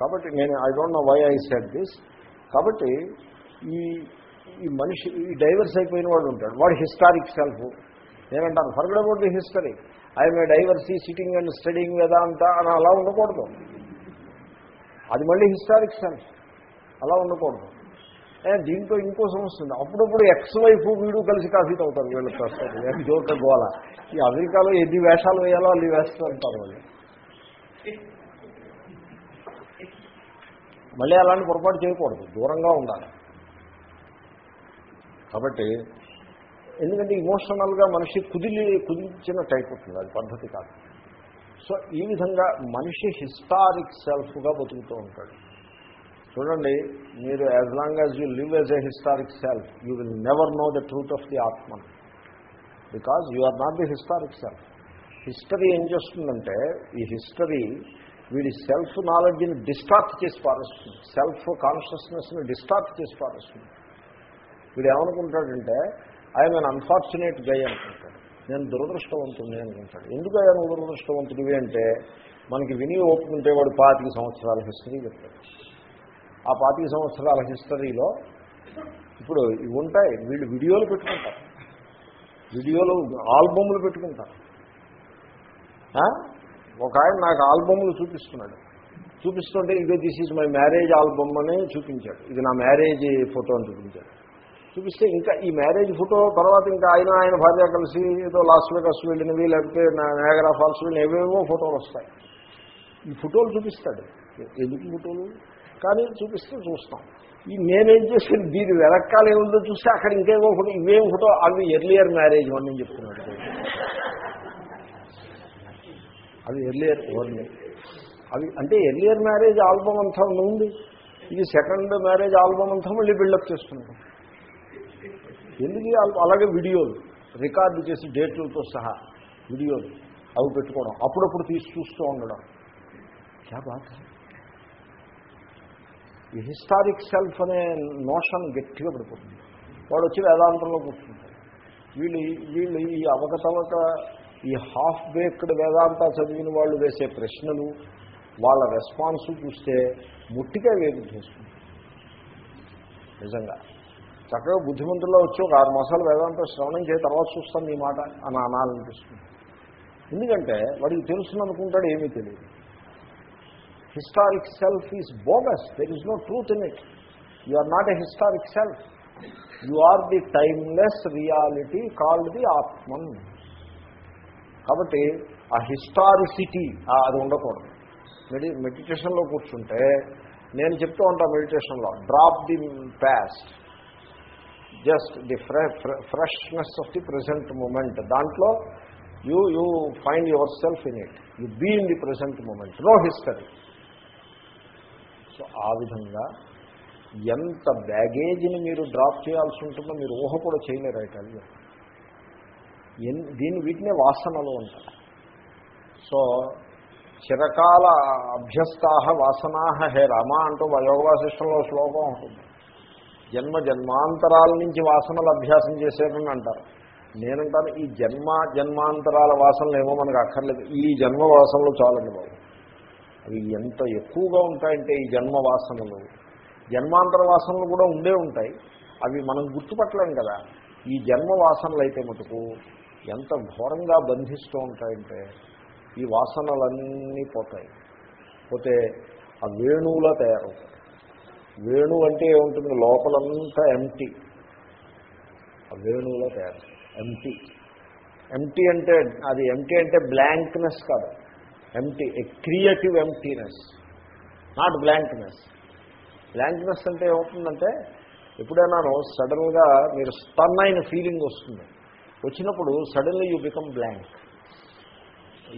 కాబట్టి నేను I don't know why I set this కాబట్టి ఈ ఈ మనిషి ఈ డైవర్స్ అయిపోయిన వాడు ఉంటాడు. వాడు హిస్టారిక్ సెల్ఫ్. నేనంటాను forget about the history. I'm a divorcee sitting and studying Vedanta అని అలా ఉండకూడదు. అది మళ్ళీ హిస్టారిక్ సెల్ఫ్. అలా ఉండకూడదు. ఏ, దీంతో ఇంకో సమస్య ఉంది. అప్పుడప్పుడు ఎక్స్ వైఫ్ వీడు కలిసి కాఫీ తాగుతారు వీళ్ళు ప్రస్తుతం జోక గోళ ఈ అమెరికాలో ఎన్ని వేషాలు వేయాలో అన్ని వేస్తూ ఉంటారు వాళ్ళు. మళ్ళీ అలాంటి పొరపాటు చేయకూడదు. దూరంగా ఉండాలి. కాబట్టి ఎందుకంటే ఇమోషనల్గా మనిషి కుదిలి కుదిలించిన టైప్ ఉంటుంది. అది పద్ధతి కాదు. సో ఈ విధంగా మనిషి హిస్టారిక్ సెల్ఫ్గా బతుకుతూ ఉంటాడు. చూడండి మీరు as long as you live as a historic self you will never know the truth of the atma because you are not the historic self history ఏం చేస్తుందంటే ఈ హిస్టరీ వీడి సెల్ఫ్ నాలెడ్జ్ని డిస్టార్ట్ చేసి పారేస్తుంది. సెల్ఫ్ కాన్షియస్నెస్ని డిస్టార్ట్ చేసి పారేస్తుంది. వీడు ఏమనుకుంటాడంటే ఆయన unfortunate గై అనుకుంటాడు. నేను దురదృష్టవంతుడిని అనుకుంటాడు. ఎందుకు ఆయన దురదృష్టవంతుడివి అంటే మనకి విని ఓపుకుంటే వాడు పాతిక సంవత్సరాల హిస్టరీ చెప్తాడు. ఆ పాతిక సంవత్సరాల హిస్టరీలో ఇప్పుడు ఇవి ఉంటాయి. వీళ్ళు వీడియోలు పెట్టుకుంటారు. వీడియోలు ఆల్బమ్లు పెట్టుకుంటారు. ఒక ఆయన నాకు ఆల్బమ్లు చూపిస్తున్నాడు. చూపిస్తుంటే ఇదే this is my marriage album అని చూపించాడు. ఇది నా మ్యారేజ్ ఫోటో అని చూపించాడు. చూపిస్తే ఇంకా ఈ మ్యారేజ్ ఫోటో తర్వాత ఇంకా ఆయన ఆయన భార్య కలిసి ఏదో లాస్ వేగస్ వెళ్ళినవి లేకపోతే నాగరా ఫాల్స్ వెళ్ళిన ఏవేవో ఫోటోలు వస్తాయి. ఈ ఫోటోలు చూపిస్తాడు. ఎందుకు ఫోటోలు? కానీ చూపిస్తే చూస్తాం. ఈ నేనేం చేసిన దీని వెనకాల ఏముందో చూస్తే అక్కడ ఇంకేమో ఫోటో ఇవేం ఫోటో? అవి ఎర్లియర్ మ్యారేజ్ అని నేను చెప్తున్నాడు అవి ఎర్లియర్ ఓన్లీ అవి అంటే ఎర్లియర్ మ్యారేజ్ ఆల్బమ్ అంతా ఉంది ఇది సెకండ్ మ్యారేజ్ ఆల్బమ్ అంతా మళ్ళీ బిల్డప్ చేస్తున్నాం ఎందుకు అలాగే వీడియోలు రికార్డు చేసి డేట్లతో సహా వీడియోలు అవి పెట్టుకోవడం అప్పుడప్పుడు తీసి చూస్తూ ఉండడం. క్యా ఈ హిస్టారిక్ సెల్ఫ్ అనే నోషన్ గట్టిగా పడిపోతుంది. వాడు వచ్చి వేదాంతంలో కూర్చుంటాడు. వీళ్ళు వీళ్ళు ఈ అవకతవక ఈ హాఫ్ బేక్డ్ వేదాంత చదివిన వాళ్ళు వేసే ప్రశ్నలు వాళ్ళ రెస్పాన్స్ చూస్తే ముట్టిగా వేధిస్తుంది నిజంగా. చక్కగా బుద్ధిమంతుల్లో వచ్చి ఒక ఆరు మాసాలు వేదాంత శ్రవణం చేయ తర్వాత చూస్తాను నీ మాట అని అనాలనిపిస్తుంది. ఎందుకంటే వాడికి తెలుసును అనుకుంటాడు ఏమీ తెలియదు. Historic self is bogus there is no truth in it you are not a historic self you are the timeless reality called the Atman కాబట్టి ఆ హిస్టారిసిటీ అది ఉండకూడదు. మెడి మెడిటేషన్లో కూర్చుంటే నేను చెప్తూ ఉంటాను మెడిటేషన్లో drop the past just the freshness of the present moment దాంట్లో you you find yourself in it you be in the present moment no history so ఆ విధంగా ఎంత బ్యాగేజీని మీరు డ్రాప్ చేయాల్సి ఉంటుందో మీరు ఊహ కూడా చేయలేరు అయితే దీని వీటినే వాసనలు అంటారు. సో చిరకాల అభ్యస్తాహ వాసనాహ హే రామ అంటూ యోగ వాసిష్టంలో శ్లోకం ఉంటుంది. జన్మ జన్మాంతరాల నుంచి వాసనలు అభ్యాసం చేసేటని అంటారు. నేనంటాను ఈ జన్మ జన్మాంతరాల వాసనలు ఏమో మనకు అక్కర్లేదు. ఈ జన్మ వాసనలు చాలండి బాబు. అవి ఎంత ఎక్కువగా ఉంటాయంటే ఈ జన్మ వాసనలు. జన్మాంతర వాసనలు కూడా ఉండే ఉంటాయి. అవి మనం గుర్తుపట్టలేం కదా. ఈ జన్మ వాసనలు అయితే మటుకు ఎంత ఘోరంగా బంధిస్తూ ఉంటాయంటే ఈ వాసనలన్నీ పోతాయి. పోతే ఆ వేణువులా తయారవుతాయి. వేణువు అంటే ఏముంటుంది? లోపలంతా ఎంటీ ఆ వేణువులో తయారు. ఎంటీ ఎంటీ అంటే అది ఎంటీ అంటే బ్లాంక్నెస్ కాదు. Empty a creative emptiness not blankness blankness అంటే ఏమవుతుందంటే ఎప్పుడైనాను సడన్గా మీరు స్టన్ అయిన ఫీలింగ్ వస్తుంది. వచ్చినప్పుడు suddenly you become blank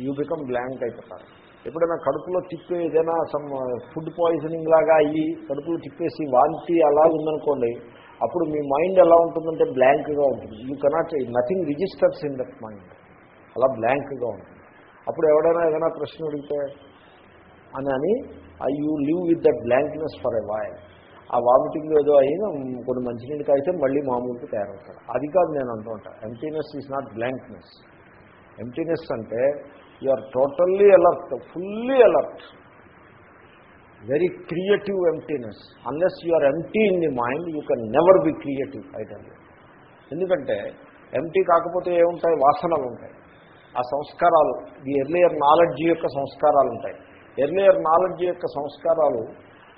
you become blank అయిపోతారు. ఎప్పుడైనా కడుపులో తిప్పే ఏదైనా సమ్ ఫుడ్ పాయిజనింగ్ లాగా అయ్యి కడుపులో తిప్పేసి వాంతి అలా ఉందనుకోండి అప్పుడు మీ మైండ్ ఎలా ఉంటుందంటే బ్లాంక్గా ఉంటుంది. You cannot nothing registers in that mind అలా బ్లాంక్గా ఉంటుంది. అప్పుడు ఎవడైనా ఏదైనా ప్రశ్న అడిగితే అని అని I you live with that blankness for a while ఆ వామిటింగ్ ఏదో అయినా కొన్ని మంచినీళ్ళు అయితే మళ్ళీ మామూలుగా తయారవుతాడు. అది కాదు నేను అంటూ ఉంటాను emptiness is not blankness emptiness అంటే you are totally alert fully alert very creative emptiness unless you are empty in the mind you can never be creative item ఎందుకంటే ఎంటీ కాకపోతే ఏముంటాయి? వాసనలు ఉంటాయి. ఆ సంస్కారాలు ది ఎర్లియర్ నాలెడ్జ్ యొక్క సంస్కారాలు ఉంటాయి. ఎర్లియర్ నాలెడ్జ్ యొక్క సంస్కారాలు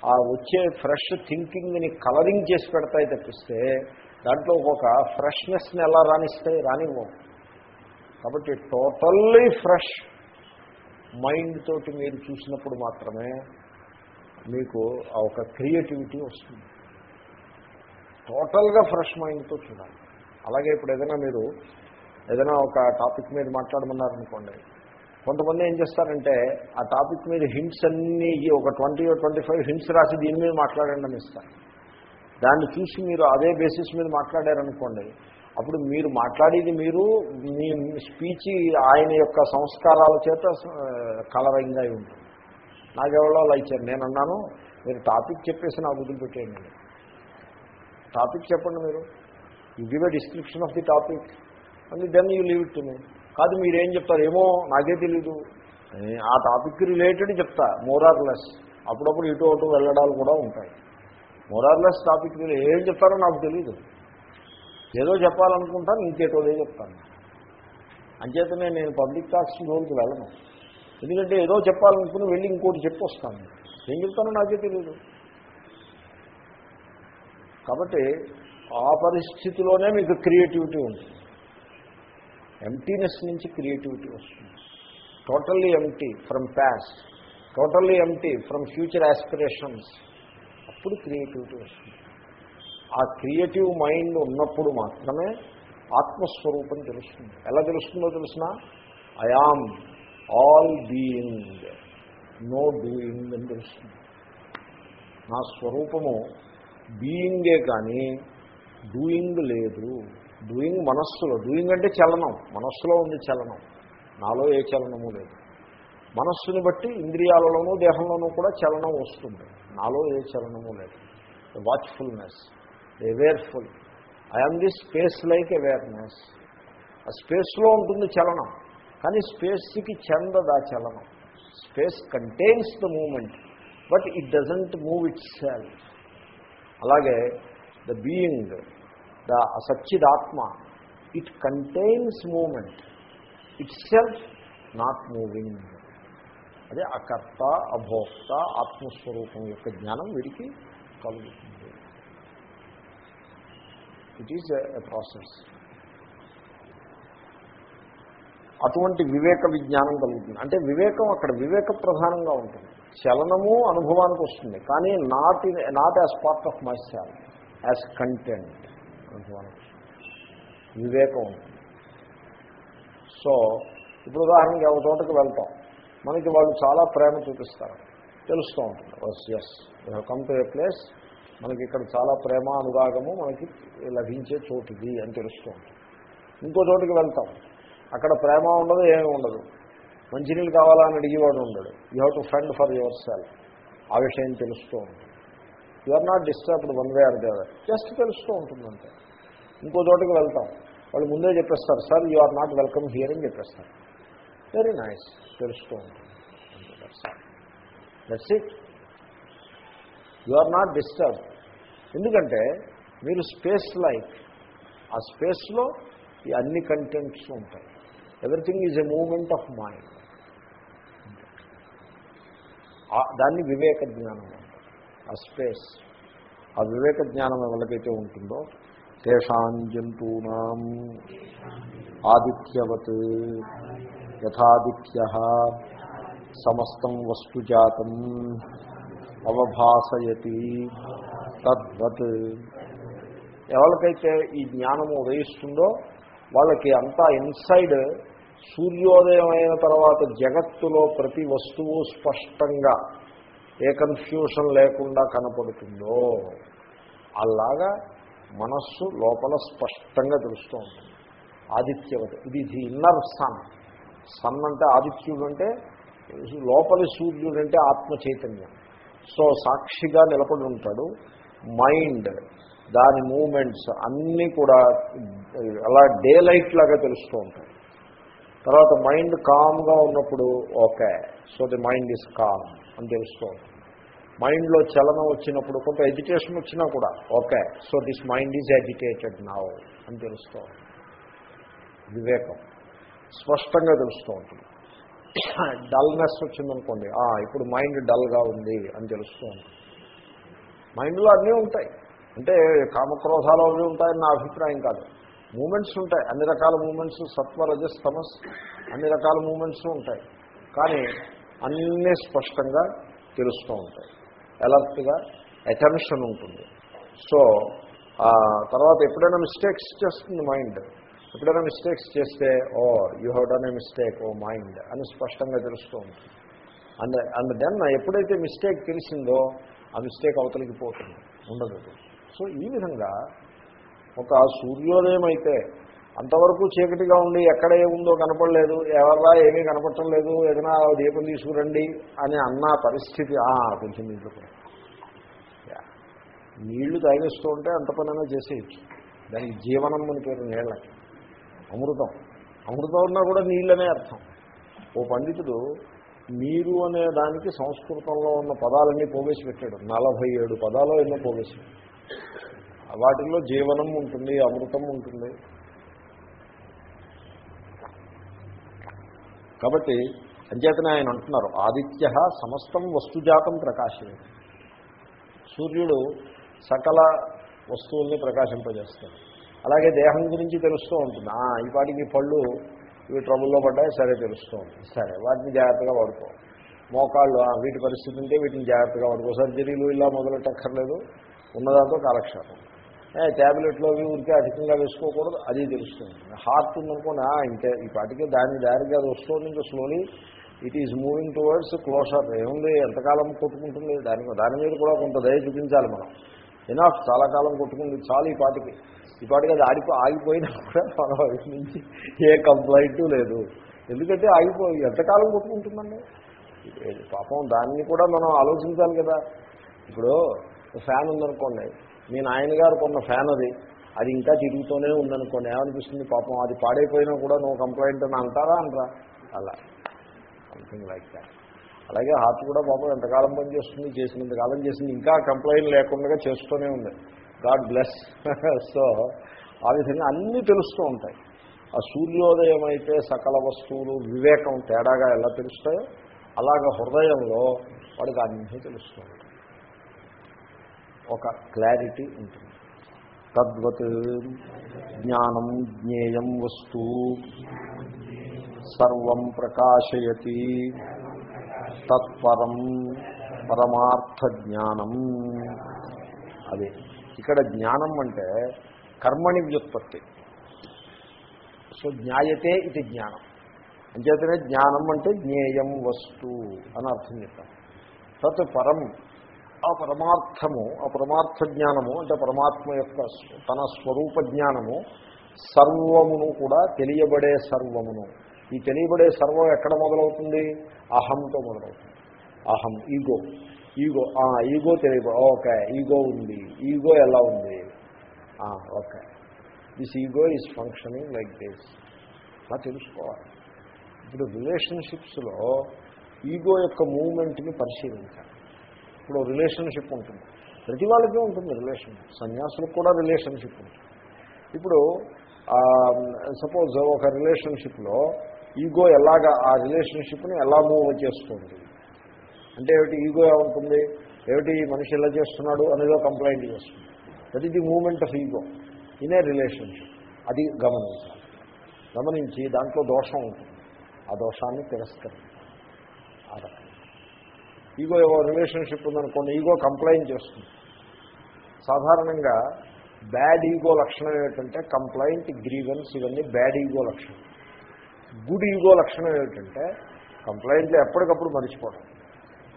ఆ వచ్చే ఫ్రెష్ థింకింగ్ని కలరింగ్ చేసి పెడతాయి తప్పిస్తే దాంట్లో ఒక ఫ్రెష్నెస్ని ఎలా రాణిస్తాయి రానివ్వం కాబట్టి టోటల్లీ ఫ్రెష్ మైండ్ తోటి మీరు చూసినప్పుడు మాత్రమే మీకు ఆ ఒక క్రియేటివిటీ వస్తుంది. టోటల్గా ఫ్రెష్ మైండ్తో చూడాలి. అలాగే ఇప్పుడు ఏదైనా మీరు ఏదైనా ఒక టాపిక్ మీద మాట్లాడమన్నారనుకోండి కొంతమంది ఏం చేస్తారంటే ఆ టాపిక్ మీద హింట్స్ అన్నీ ఒక ట్వంటీ ట్వంటీ ఫైవ్ హింట్స్ రాసి దీని మీద మాట్లాడండి అని ఇస్తారు. దాన్ని చూసి మీరు అదే బేసిస్ మీద మాట్లాడారనుకోండి అప్పుడు మీరు మాట్లాడేది మీరు మీ స్పీచ్ ఆయన యొక్క సంస్కారాల చేత కలరింగ్ అయి ఉంటుంది. నాకెవరో అలా ఇచ్చారు. నేను అన్నాను మీరు టాపిక్ చెప్పేసి నాకు వదిలిపెట్టేయండి. టాపిక్ చెప్పండి మీరు. You give a description of the topic and then you leave it to me కాదు మీరేం చెప్తారు? ఏమో నాకే తెలీదు. ఆ టాపిక్ రిలేటెడ్ చెప్తా మోరార్లెస్ అప్పుడప్పుడు ఇటు అటు వెళ్ళడాలు కూడా ఉంటాయి. మోరార్లెస్ టాపిక్ ఏం చెప్తారో నాకు తెలీదు. ఏదో చెప్పాలనుకుంటాను ఇంకేటోదే చెప్తాను. అంచేతనే నేను పబ్లిక్ టాక్స్ రోజుకి వెళ్ళను. ఎందుకంటే ఏదో చెప్పాలనుకుని వెళ్ళి ఇంకోటి చెప్పొస్తాను. ఏం చెప్తానో నాకే తెలియదు కాబట్టి ఆ పరిస్థితిలోనే మీకు క్రియేటివిటీ ఉంటుంది. ఎంటీనెస్ నుంచి క్రియేటివిటీ వస్తుంది. Totally empty from past totally empty from future aspirations అప్పుడు క్రియేటివిటీ వస్తుంది. ఆ క్రియేటివ్ మైండ్ ఉన్నప్పుడు మాత్రమే ఆత్మస్వరూపం తెలుస్తుంది. ఎలా తెలుస్తుందో తెలిసిన? I am all being no doing అని తెలుస్తుంది. నా స్వరూపము బీయింగే కానీ డూయింగ్ లేదు. డూయింగ్ మనస్సులో డూయింగ్ అంటే చలనం మనస్సులో ఉంది చలనం. నాలో ఏ చలనము లేదు. మనస్సుని బట్టి ఇంద్రియాలలోనూ దేహంలోనూ కూడా చలనం వస్తుంది. నాలో ఏ చలనము లేదు. Watchfulness awareful I'm the space like awareness ఆ స్పేస్లో ఉంటుంది చలనం కానీ స్పేస్కి చెందదు ఆ చలనం? Space contains the moment but it doesn't move itself అలాగే the being the సచ్చిదాత్మ it contains moment itself not moving అదే అకర్త అభోక్త ఆత్మస్వరూపం యొక్క జ్ఞానం వీడికి కలుగుతుంది. ఇట్ ఈజ్ ఎ ప్రాసెస్ అటువంటి వివేక విజ్ఞానం కలుగుతుంది. అంటే వివేకం అక్కడ వివేక ప్రధానంగా ఉంటుంది. చలనము అనుభవానికి వస్తుంది. కానీ not in not as part of my self as content అనుభవానికి వివేకం ఉంటుంది. సో ఇప్పుడు ఉదాహరణకి ఒక చోటకి వెళ్తాం. మనకి వాళ్ళు చాలా ప్రేమ చూపిస్తారు. తెలుస్తూ ఉంటుంది. As as come to a place మనకి ఇక్కడ చాలా ప్రేమ అనురాగము మనకి లభించే చోటుది అని తెలుస్తూ ఉంటుంది. ఇంకో చోటుకి వెళ్తాం. అక్కడ ప్రేమ ఉండదు ఏమి ఉండదు. మంచినీళ్ళు కావాలా అని అడిగేవాడు ఉండడు. You have to fund for yourself ఆ విషయం తెలుస్తూ ఉంటుంది. You are not disturbed one way or the other just తెలుస్తూ ఉంటుంది అంతే ఇంకో చోటకి వెళ్తాం. వాళ్ళు ముందే చెప్పేస్తారు sir you are not welcome here అని చెప్పేస్తారు. వెరీ నైస్ తెలుస్తూ ఉంటుంది. That's it you are not disturb ఎందుకంటే మీరు స్పేస్ లైక్ ఆ స్పేస్లో ఈ అన్ని కంటెంట్స్ ఉంటాయి. Everything is a moment of mind దాన్ని వివేక జ్ఞానం ఆ స్పేస్ ఆ వివేక జ్ఞానం ఎవరికైతే ఉంటుందో తేషాం జంతూనాం. ఆదిత్యవత్ యథాదిత్య. సమస్తం వస్తుజాతం అవభాసయతి తద్వత్. ఎవరికైతే ఈ జ్ఞానము ఉదయిస్తుందో వాళ్ళకి అంతా ఇన్సైడ్ సూర్యోదయం అయిన తర్వాత జగత్తులో ప్రతి వస్తువు స్పష్టంగా ఏ కన్ఫ్యూషన్ లేకుండా కనపడుతుందో అలాగా మనస్సు లోపల స్పష్టంగా తెలుస్తూ ఉంటుంది. ఆదిత్యవత ఇది ది ఇన్నర్ సన్. సన్ అంటే ఆదిత్యుడు అంటే లోపలి సూర్యుడు అంటే ఆత్మ చైతన్యం సో సాక్షిగా నిలబడి ఉంటాడు. మైండ్ దాని మూమెంట్స్ అన్నీ కూడా అలా డే లైట్ లాగా తెలుస్తూ ఉంటాయి. తర్వాత మైండ్ కామ్గా ఉన్నప్పుడు okay so the mind is calm అని తెలుస్తూ ఉంటుంది. మైండ్లో చలనం వచ్చినప్పుడు కొంత ఎడ్యుకేషన్ వచ్చినా కూడా okay so this mind is educated now అని తెలుస్తూ వివేకం స్పష్టంగా తెలుస్తూ ఉంటుంది. డల్నెస్ వచ్చిందనుకోండి ఇప్పుడు మైండ్ డల్గా ఉంది అని తెలుస్తూ ఉంటుంది. మైండ్లో అన్నీ ఉంటాయి. అంటే కామక్రోధాలు అవి ఉంటాయని నా అభిప్రాయం కాదు. మూమెంట్స్ ఉంటాయి. అన్ని రకాల మూమెంట్స్ సత్వరజస్ తమస్ అన్ని రకాల మూమెంట్స్ ఉంటాయి. కానీ అన్నీ స్పష్టంగా తెలుస్తూ ఉంటాయి. అలర్ట్గా అటెన్షన్ ఉంటుంది. సో తర్వాత ఎప్పుడైనా మిస్టేక్స్ చేస్తుంది మైండ్ ఎప్పుడైనా మిస్టేక్స్ చేస్తే ఓ you have done a mistake oh mind అని స్పష్టంగా తెలుస్తూ ఉంటుంది. అండ్ అండ్ దెన్ ఎప్పుడైతే మిస్టేక్ తెలిసిందో ఆ మిస్టేక్ అవతలికి పోతుంది. ఉండదు సో ఈ విధంగా ఒక సూర్యోదయం అయితే అంతవరకు చీకటిగా ఉండి ఎక్కడ ఏముందో కనపడలేదు ఎవర్రా ఏమీ కనపడటం లేదు ఏదైనా దీపం తీసుకురండి అని అన్న పరిస్థితి కొంచెం నీళ్ళు నీళ్ళు తాగేస్తూ ఉంటే అంత పనైనా చేసేయచ్చు. దానికి జీవనం అని పేరు నీళ్ళకి అమృతం. అమృతం ఉన్నా కూడా నీళ్ళనే అర్థం. ఓ పండితుడు నీరు అనే దానికి సంస్కృతంలో ఉన్న పదాలన్నీ పోగేసి పెట్టాడు. నలభై ఏడు పదాలు ఎన్నో పోగేసి. వాటిల్లో జీవనం ఉంటుంది అమృతం ఉంటుంది. కాబట్టి అంచేతనే ఆయన అంటున్నారు ఆదిత్య సమస్తం వస్తుజాతం ప్రకాశమే సూర్యుడు సకల వస్తువుల్ని ప్రకాశింపజేస్తాడు. అలాగే దేహం గురించి తెలుస్తూ ఉంటుంది. ఈ పాటికి పళ్ళు ఇవి ట్రబుల్లో పడ్డాయి సరే తెలుస్తూ ఉంటుంది. సరే వాటిని జాగ్రత్తగా వాడుకో. మోకాళ్ళు వీటి పరిస్థితి ఉంటే వీటిని జాగ్రత్తగా వాడుకో. సర్జరీలు ఇలా మొదలెట్టక్కర్లేదు. ఉన్నదాంతో కాలక్షేపం. ట్యాబ్లెట్లు అవి ఊరికే అధికంగా వేసుకోకూడదు అది తెలుస్తుంది. హార్ట్ ఉందనుకోండి ఆ, ఇంకే ఈ పాటికి దాని దారికి అది వస్తుంది ఇంకా slowly it is moving towards closer ఏముంది ఎంతకాలం కొట్టుకుంటుంది దాని దాని మీద కూడా కొంత దయ చూపించాలి మనం. ఎనాఫ్ చాలా కాలం కొట్టుకుంది చాలు ఈ పాటికి. ఈ పాటికి అది ఆడిపో ఆగిపోయినా కూడా మన వైపు నుంచి ఏ కంప్లైంట్ లేదు. ఎందుకంటే ఆగిపోయి ఎంతకాలం కొట్టుకుంటుందండి? పాపం దాన్ని కూడా మనం ఆలోచించాలి కదా. ఇప్పుడు ఫ్యాన్ ఉందనుకోండి మీ నాయనగారు కొన్న ఫ్యాన్ అది. అది ఇంకా తిరుగుతూనే ఉందనుకోండి. ఏమనిపిస్తుంది పాపం? అది పాడైపోయినా కూడా నువ్వు కంప్లైంట్ అని అంటారా అంటారా అలా. సంథింగ్ లైక్ దాట్ అలాగే హార్ట్ కూడా పాపం ఎంతకాలం పనిచేస్తుంది చేసినంత కాలం చేసింది. ఇంకా కంప్లైంట్ లేకుండా చేస్తూనే ఉంది. God bless. సో ఆ విధంగా అన్నీ తెలుస్తూ ఉంటాయి. ఆ సూర్యోదయం అయితే సకల వస్తువులు వివేకం తేడాగా ఎలా తెలుస్తాయో అలాగ హృదయంలో వాడికి అన్నీ తెలుస్తుంది ఒక క్లారిటీ ఉంటుంది. తద్వత్ జ్ఞానం జ్ఞేయం వస్తు సర్వం ప్రకాశయతి. తత్పరం పరమార్థ జ్ఞానం అదే ఇక్కడ జ్ఞానం అంటే కర్మణి వ్యుత్పత్తి. సో జ్ఞాయతే ఇది జ్ఞానం. అంచేతనే జ్ఞానం అంటే జ్ఞేయం వస్తు అని అర్థం చెప్తాం తత్ పరం ఆ పరమార్థము ఆ పరమార్థ జ్ఞానము అంటే పరమాత్మ యొక్క తన స్వరూప జ్ఞానము సర్వమును కూడా తెలియబడే సర్వమును. ఈ తెలియబడే సర్వం ఎక్కడ మొదలవుతుంది? అహంతో మొదలవుతుంది. అహం ఈగో. ఈగో ఈగో తెలియబో ఓకే ఈగో ఉంది. ఈగో ఎలా ఉంది? Okay. This ego is functioning like this అలా తెలుసుకోవాలి. ఇప్పుడు రిలేషన్షిప్స్లో ఈగో యొక్క మూమెంట్ని పరిశీలించాలి. ఇప్పుడు రిలేషన్షిప్ ఉంటుంది. ప్రతి వాళ్ళకి ఉంటుంది రిలేషన్షిప్ సన్యాసులకు కూడా రిలేషన్షిప్ ఉంటుంది. ఇప్పుడు సపోజ్ ఒక రిలేషన్షిప్లో ఈగో ఎలాగా ఆ రిలేషన్షిప్ని ఎలా మూవ్ చేస్తుంది? అంటే ఏమిటి ఈగో ఏముంటుంది ఏమిటి మనిషి ఎలా చేస్తున్నాడు అనేదో కంప్లైంట్ చేస్తుంది. That is the moment of ego in a relationship అది గమనించాలి. గమనించి దాంట్లో దోషం ఉంటుంది. ఆ దోషాన్ని తిరస్కరించాలి. ఆ ఈగో ఏవో రిలేషన్షిప్ ఉందనుకోండి ఈగో కంప్లైంట్ చేస్తుంది. సాధారణంగా బ్యాడ్ ఈగో లక్షణం ఏమిటంటే కంప్లైంట్ గ్రీవెన్స్ ఇవన్నీ బ్యాడ్ ఈగో లక్షణం. గుడ్ ఈగో లక్షణం ఏమిటంటే కంప్లైంట్లు ఎప్పటికప్పుడు మర్చిపోవడం.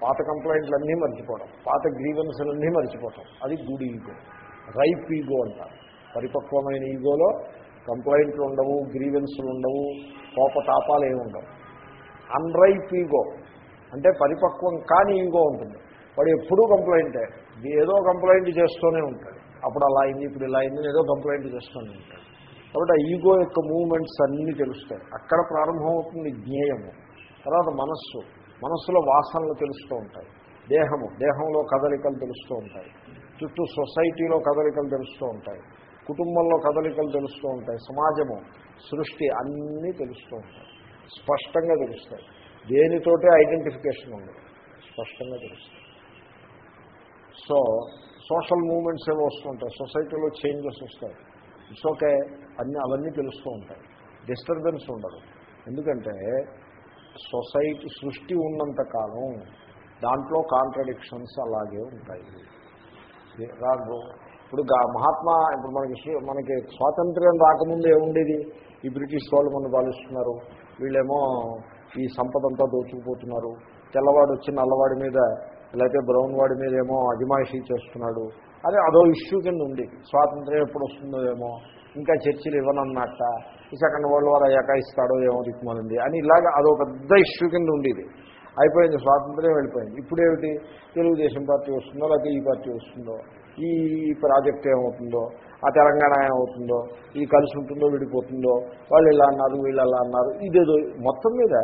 పాత కంప్లైంట్లన్నీ మర్చిపోవడం. పాత గ్రీవెన్స్లన్నీ మర్చిపోవడం. అది గుడ్ ఈగో. రైప్ ఈగో అంటారు. పరిపక్వమైన ఈగోలో కంప్లైంట్లు ఉండవు గ్రీవెన్స్లు ఉండవు కోపతాపాలు ఏమి ఉండవు అన్రైప్ ఈగో అంటే పరిపక్వం కాని ఈగో ఉంటుంది. వాడు ఎప్పుడూ కంప్లైంటే ఏదో కంప్లైంట్ చేస్తూనే ఉంటాడు. అప్పుడు అలా అయింది ఇప్పుడు ఇలా అయింది ఏదో కంప్లైంట్ చేస్తూనే ఉంటాడు. కాబట్టి ఆ ఈగో యొక్క మూమెంట్స్ అన్నీ తెలుస్తాయి. అక్కడ ప్రారంభమవుతుంది జ్ఞేయము. తర్వాత మనస్సు. మనస్సులో వాసనలు తెలుస్తూ ఉంటాయి. దేహము. దేహంలో కదలికలు తెలుస్తూ ఉంటాయి. చుట్టూ సొసైటీలో కదలికలు తెలుస్తూ ఉంటాయి. కుటుంబంలో కదలికలు తెలుస్తూ ఉంటాయి. సమాజము సృష్టి అన్నీ తెలుస్తూ ఉంటాయి. స్పష్టంగా తెలుస్తాయి. దేనితోటే ఐడెంటిఫికేషన్ ఉంది స్పష్టంగా తెలుస్తుంది. సో సోషల్ మూమెంట్స్ ఏవో వస్తుంటాయి. సొసైటీలో చేంజెస్ వస్తాయి. It's okay. అన్ని అవన్నీ తెలుస్తూ ఉంటాయి. డిస్టర్బెన్స్ ఉండదు. ఎందుకంటే సొసైటీ సృష్టి ఉన్నంత కాలం దాంట్లో కాంట్రడిక్షన్స్ అలాగే ఉంటాయి. రాదు. ఇప్పుడు మహాత్మా ఇప్పుడు మనకి మనకి స్వాతంత్ర్యం రాకముందు ఏముండేది? ఈ బ్రిటిష్ వాళ్ళు మనం పాలిస్తున్నారు. వీళ్ళేమో ఈ సంపద అంతా దోచుకుపోతున్నారు. తెల్లవాడు వచ్చి నల్లవాడి మీద లేకపోతే బ్రౌన్ వాడి మీద ఏమో అజమాయిషీ చేస్తున్నాడు. అదే అదో ఇష్యూ కింద ఉంది. స్వాతంత్ర్యం ఎప్పుడు వస్తుందో ఏమో ఇంకా చర్చలు ఇవ్వనన్నట్ట. ఈ సెకండ్ వరల్డ్ వార్ అయ్యాక ఇస్తాడో ఏమో దిక్కుమనింది అని ఇలాగ అదో పెద్ద ఇష్యూ కింద ఉండేది అయిపోయింది స్వాతంత్రం వెళ్ళిపోయింది. ఇప్పుడేమిటి తెలుగుదేశం పార్టీ వస్తుందో లేకపోతే ఈ పార్టీ వస్తుందో? ఈ ప్రాజెక్ట్ ఏమవుతుందో? ఆ తెలంగాణ ఏమవుతుందో ఇది కలిసి ఉంటుందో విడిపోతుందో వాళ్ళు ఇలా అన్నారు వీళ్ళు అలా అన్నారు ఇదేదో మొత్తం మీద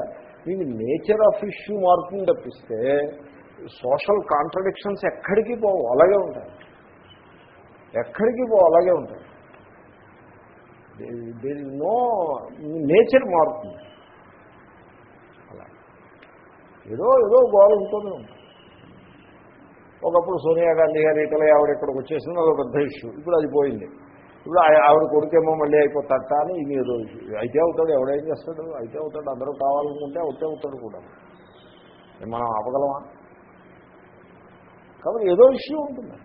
దీని నేచర్ ఆఫ్ ఇష్యూ మారుతుంది తప్పిస్తే సోషల్ కాంట్రడిక్షన్స్ ఎక్కడికి పోవు అలాగే ఉంటాయి. ఎక్కడికి పోవు అలాగే ఉంటాయి. దేర్ నో నేచర్ మారుతుంది అలా. ఏదో ఏదో గోల ఉంటుంది. ఒకప్పుడు సోనియా గాంధీ గారు ఇటలీ ఆవిడ ఇక్కడికి వచ్చేసింది అదొక పెద్ద ఇష్యూ. ఇప్పుడు అది పోయింది. ఇప్పుడు ఆ- ఆవిడ కొడుకేమో మళ్ళీ అయిపోతాట అని ఇది ఏదో అయితే అవుతాడు ఎవడేం చేస్తాడు? అయితే అవుతాడు అందరూ కావాలనుకుంటే అవుతే అవుతాడు కూడా. మనం ఆపగలమా? కాబట్టి ఏదో ఇష్యూ ఉంటుంది.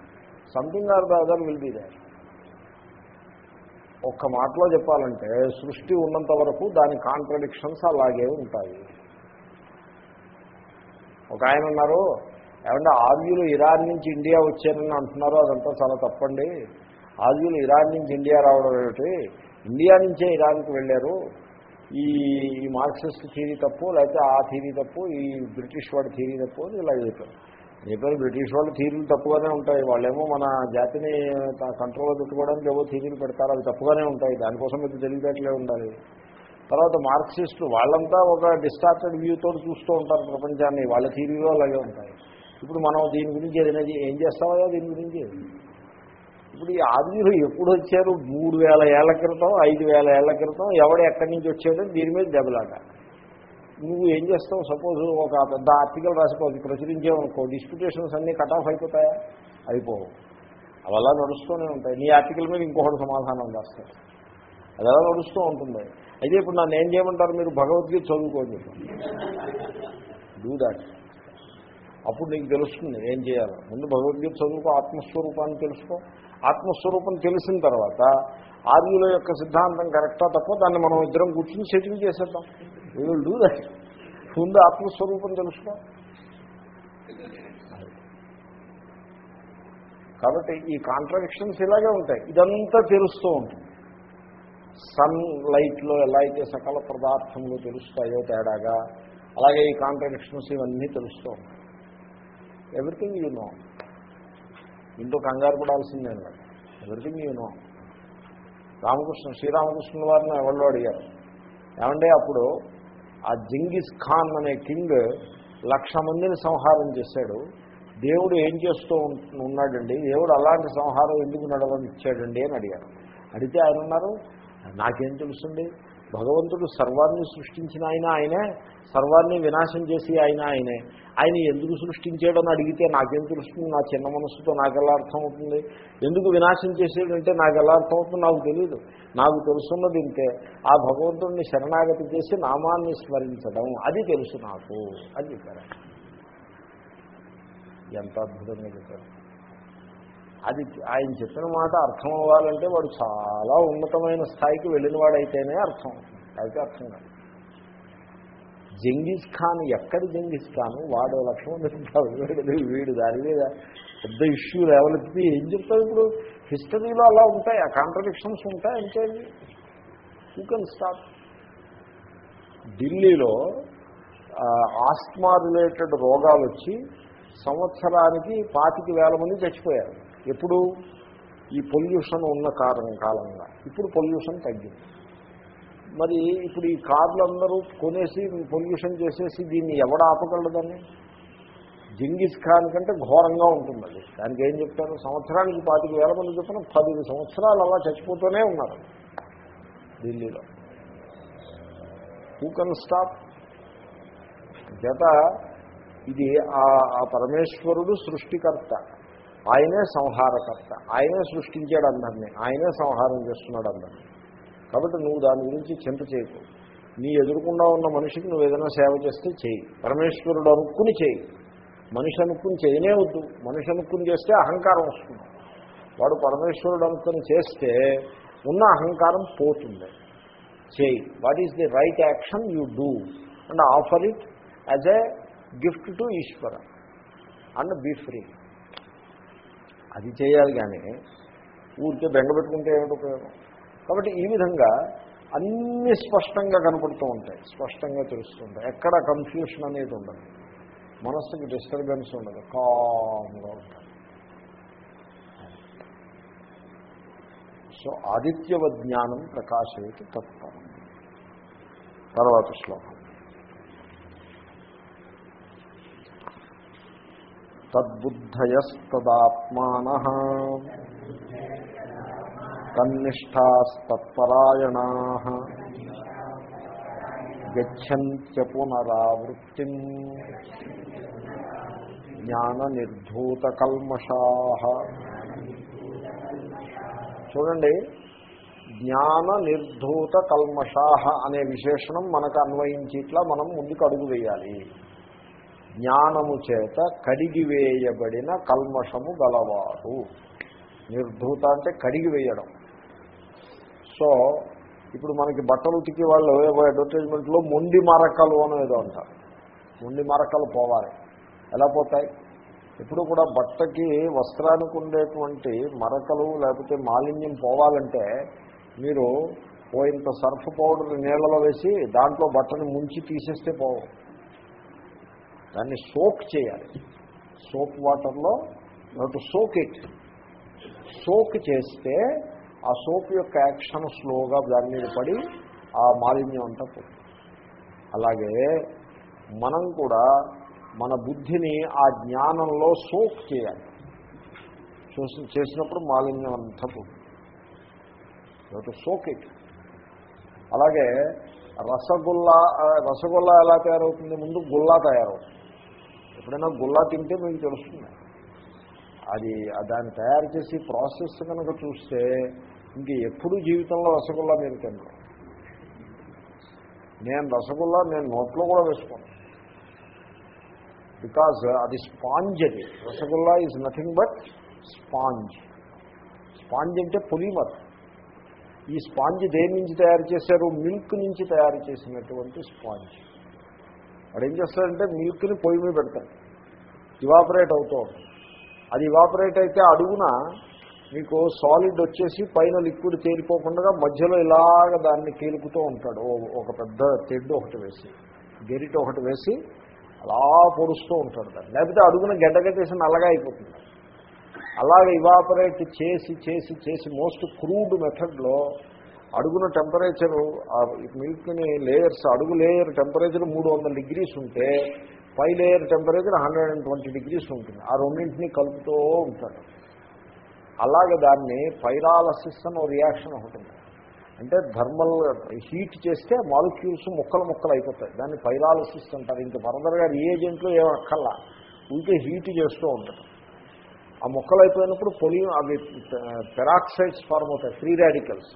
Something or the other will be there ఒక్క మాటలో చెప్పాలంటే సృష్టి ఉన్నంత వరకు దాని కాంట్రడిక్షన్స్ అలాగే ఉంటాయి. ఒక ఆయన ఉన్నారు ఏమంటే ఆర్యులు ఇరాన్ నుంచి ఇండియా వచ్చారని అంటున్నారు అదంతా చాలా తప్పండి. ఆర్యులు ఇరాన్ నుంచి ఇండియా రావడం ఏమిటి? ఇండియా నుంచే ఇరాన్కి వెళ్ళారు. ఈ ఈ మార్క్సిస్ట్ థీరీ తప్పు లేకపోతే ఆ థీరీ తప్పు ఈ బ్రిటిష్ వాడి థీరీ తప్పు అని ఇలా చెప్పారు. చెప్పారు బ్రిటిష్ వాళ్ళ థీరీలు తప్పుగానే ఉంటాయి. వాళ్ళేమో మన జాతిని కంట్రోల్లో పెట్టుకోవడానికి ఏవో థీరీలు పెడతారు. అవి తప్పుగానే ఉంటాయి. దానికోసం పెద్ద తెలివితేటలే ఉండాలి. తర్వాత మార్క్సిస్టులు వాళ్ళంతా ఒక డిస్టార్టెడ్ వ్యూతో చూస్తూ ఉంటారు ప్రపంచాన్ని. వాళ్ళ థీరీలో అలాగే ఉంటాయి. ఇప్పుడు మనం దీని గురించి ఏదైనా ఏం చేస్తామో దీని గురించి. ఇప్పుడు ఈ ఆదిలు ఎప్పుడు వచ్చారు? మూడు వేల ఏళ్ళ క్రితం ఐదు వేల ఏళ్ళ క్రితం ఎవడు ఎక్కడి నుంచి వచ్చాడో దీని మీద దెబ్బలాట. నువ్వు ఏం చేస్తావు? సపోజ్ ఒక పెద్ద ఆర్టికల్ రాసిపోతుంది ప్రచురించేవనుకో డిస్ప్యూటేషన్స్ అన్నీ కట్ ఆఫ్ అయిపోతాయా? అయిపోవు. అవి అలా నడుస్తూనే ఉంటాయి. నీ ఆర్టికల్ మీద ఇంకొకటి సమాధానం రాస్తాడు. అది అలా నడుస్తూ ఉంటుంది. అయితే ఇప్పుడు నన్ను ఏం చేయమంటారు? మీరు భగవద్గీత చదువుకోండి. డూ దాట్ అప్పుడు నీకు తెలుస్తుంది ఏం చేయాలి? ముందు భగవద్గీత చదువుకో ఆత్మస్వరూపాన్ని తెలుసుకో. ఆత్మస్వరూపం తెలిసిన తర్వాత ఆర్యుల యొక్క సిద్ధాంతం కరెక్టా తప్ప దాన్ని మనం ఇద్దరం కూర్చుని సెటిల్ చేసేద్దాం. వీ విల్ డూ దట్ ముందు ఆత్మస్వరూపం తెలుసుకో. కాబట్టి ఈ కాంట్రడిక్షన్స్ ఇలాగే ఉంటాయి. ఇదంతా తెలుస్తూ ఉంటుంది. సన్ లైట్లో ఎలా అయితే సకల పదార్థములు తెలుస్తాయో తేడాగా అలాగే ఈ కాంట్రడిక్షన్స్ ఇవన్నీ తెలుస్తూ ఉంటాయి. ఎవ్రీథింగ్ యూ నో ఇంట్లో కంగారు పడాల్సిందే ఎవ్రీథింగ్ యూ నో రామకృష్ణ శ్రీరామకృష్ణుల వారిని ఎవరో అడిగారు. ఏమంటే అప్పుడు ఆ జింగిస్ ఖాన్ అనే కింగ్ లక్ష మందిని సంహారం చేశాడు. దేవుడు ఏం చేస్తూ ఉన్నాడండి? దేవుడు అలాంటి సంహారం ఎందుకు నడవని ఇచ్చాడండి అని అడిగారు. అడిగితే ఆయన ఉన్నారు నాకేం తెలుస్తుంది భగవంతుడు సర్వాన్ని సృష్టించిన ఆయన ఆయనే సర్వాన్ని వినాశం చేసి ఆయన ఆయనే. ఆయన ఎందుకు సృష్టించాడని అడిగితే నాకేం తెలుస్తుంది? నా చిన్న మనస్సుతో నాకు ఎలా అర్థం అవుతుంది ఎందుకు వినాశం చేసేటంటే నాకు ఎలా అర్థం అవుతుంది నాకు తెలియదు నాకు తెలుసున్నది ఇంతే. ఆ భగవంతుడిని శరణాగతి చేసి నామాన్ని స్మరించడం. అది తెలుసు నాకు. అని చెప్పారు. ఎంత అద్భుతంగా చెప్పారు. అది ఆయన చెప్పిన మాట అర్థం అవ్వాలంటే వాడు చాలా ఉన్నతమైన స్థాయికి వెళ్ళిన వాడైతేనే అర్థం అవుతుంది. అయితే అర్థం కాదు. జంగీస్ ఖాన్ ఎక్కడి జంగీస్ ఖాన్? వాడు లక్ష్మణ్ వీడు వీడు దాని మీద పెద్ద ఇష్యూ లేవలెత్తి ఏం చెప్తావు ఇప్పుడు? హిస్టరీలో అలా ఉంటాయి? ఆ కాంట్రడిక్షన్స్ ఉంటాయి? అంటే యూ కెన్ స్టాప్ ఢిల్లీలో ఆస్మా రిలేటెడ్ రోగాలు వచ్చి సంవత్సరానికి పాతిక వేల మంది చచ్చిపోయారు. ఎప్పుడు ఈ పొల్యూషన్ ఉన్న కారణం కాలంగా. ఇప్పుడు పొల్యూషన్ తగ్గింది. మరి ఇప్పుడు ఈ కార్లు అందరూ కొనేసి పొల్యూషన్ చేసేసి దీన్ని ఎవడ ఆపగలదని జింగిస్ ఖాన్ కంటే ఘోరంగా ఉంటుంది అది దానికి ఏం చెప్తాను? సంవత్సరానికి పాతిక వేల మంది చెప్పిన పది సంవత్సరాలు అలా చచ్చిపోతూనే ఉన్నారు ఢిల్లీలో. హూ కెన్ స్టాప్ జత ఇది ఆ పరమేశ్వరుడు సృష్టికర్త. ఆయనే సంహారకర్త. ఆయనే సృష్టించాడు అందరినీ. ఆయనే సంహారం చేస్తున్నాడు అందరినీ. కాబట్టి నువ్వు దాని గురించి చింత చేయకు. నీ ఎదురుకుండా ఉన్న మనిషికి నువ్వు ఏదైనా సేవ చేస్తే చేయి. పరమేశ్వరుడు అనుకుని చేయి. మనిషి అనుకుని చేయనే వద్దు. మనిషి అనుకుని చేస్తే అహంకారం వస్తుంది. వాడు పరమేశ్వరుడు అనుకుని చేస్తే ఉన్న అహంకారం పోతుంది. చేయి. What is the right action you do and offer it as a gift to Ishvara and be free అది చేయాలి కానీ ఊరికే బెంగపెట్టుకుంటే ఏమిటి ఉపయోగం? కాబట్టి ఈ విధంగా అన్నీ స్పష్టంగా కనపడుతూ ఉంటాయి స్పష్టంగా తెలుస్తుంటాయి ఎక్కడ కన్ఫ్యూషన్ అనేది ఉండదు. మనస్సుకి డిస్టర్బెన్స్ ఉండదు. కామ్గా ఉంటుంది సో ఆదిత్యవ జ్ఞానం ప్రకాశయతి తత్వం తర్వాత శ్లోకం. తద్బుద్ధయస్తదాత్మాన తన్నిష్టాస్తత్పరాయణా గచ్చంత్య పునరావృత్తి జ్ఞాన చూడండి జ్ఞాన నిర్ధూత కల్మషాహ అనే విశేషణం మనకు అన్వయించి ఇట్లా మనం ముందుకు అడుగు వేయాలి. జ్ఞానము చేత కడిగివేయబడిన కల్మషము గలవారు. నిర్ధూత అంటే కడిగి వేయడం సో ఇప్పుడు మనకి బట్టలు ఉతికి వాళ్ళు ఏవో అడ్వర్టైజ్మెంట్లో మొండి మరకలు అని ఏదో అంటారు. మొండి మరకలు పోవాలి. ఎలా పోతాయి? ఇప్పుడు కూడా బట్టకి వస్త్రానికి ఉండేటువంటి మరకలు లేకపోతే మాలిన్యం పోవాలంటే మీరు ఓ ఇంత సర్ఫ్ పౌడర్ నీళ్ళలో వేసి దాంట్లో బట్టను ముంచి తీసేస్తే పోవు. దాన్ని సోక్ చేయాలి. సోప్ వాటర్లో నటు సోక్ ఇట్. సోక్ చేస్తే ఆ సోప్ యొక్క యాక్షన్ స్లోగా దాని మీద పడి ఆ మాలిన్యం అంతా పోతుంది. అలాగే మనం కూడా మన బుద్ధిని ఆ జ్ఞానంలో సోక్ చేయాలి. చూసి చేసినప్పుడు మాలిన్యం అంతా పోతుంది. Soak it. అలాగే రసగుల్లా రసగుల్లా ఎలా తయారవుతుంది? ముందు గుల్లా తయారవుతుంది. ఎప్పుడైనా గుల్లా తింటే మీకు తెలుస్తుంది. అది దాన్ని తయారు చేసి ప్రాసెస్ కనుక చూస్తే ఇంక ఎప్పుడు జీవితంలో రసగుల్లా మీరు తినరు నేను రసగుల్లా నేను నోట్లో కూడా వేసుకోను. బికాజ్ అది స్పాంజ్ అది. Rasgulla is nothing but sponge. Sponge అంటే పొలిమర్. ఈ స్పాంజ్ దేని నుంచి తయారు చేశారు? మిల్క్ నుంచి తయారు చేసినటువంటి స్పాంజ్. వాడు ఏం చేస్తాడంటే మిల్క్ని పొయ్యి మీద పెడతాడు. ఇవాపరేట్ అవుతూ ఉంటుంది. అది ఇవాపరేట్ అయితే అడుగున మీకు సాలిడ్ వచ్చేసి పైన లిక్విడ్ తేలిపోకుండా మధ్యలో ఇలాగ దాన్ని తేలుకుతూ ఉంటాడు. ఒక పెద్ద తెడ్డు ఒకటి వేసి గెరిట ఒకటి వేసి అలా పొడుస్తూ ఉంటాడు దాన్ని. లేకపోతే అడుగున గడ్డగట్టేసి నల్లగా అయిపోతుంది. అలాగే ఇవాపరేట్ చేసి చేసి చేసి మోస్ట్ క్రూడ్ మెథడ్లో అడుగున టెంపరేచరు మిల్క్ని లేయర్స్ అడుగు లేయర్ టెంపరేచర్ మూడు వందల డిగ్రీస్ ఉంటే పై layer temperature hundred and twenty degrees ఉంటుంది. ఆ రెండింటినీ కలుపుతూ ఉంటాడు అలాగే దాన్ని పైరాలసిస్ అని రియాక్షన్ ఒకటి అంటే థర్మల్ హీట్ చేస్తే మాలిక్యూల్స్ ముక్కలు ముక్కలు అయిపోతాయి. దాన్ని పైరాలసిస్ అంటారు. ఇంకా ఫర్దర్గా రియేజెంట్లు ఏం అక్కర్లా. ఉంటే హీట్ చేస్తూ ఉంటారు. ఆ మొక్కలు అయిపోయినప్పుడు పొలి అవి పెరాక్సైడ్స్ ఫార్మ్ అవుతాయి. Free radicals.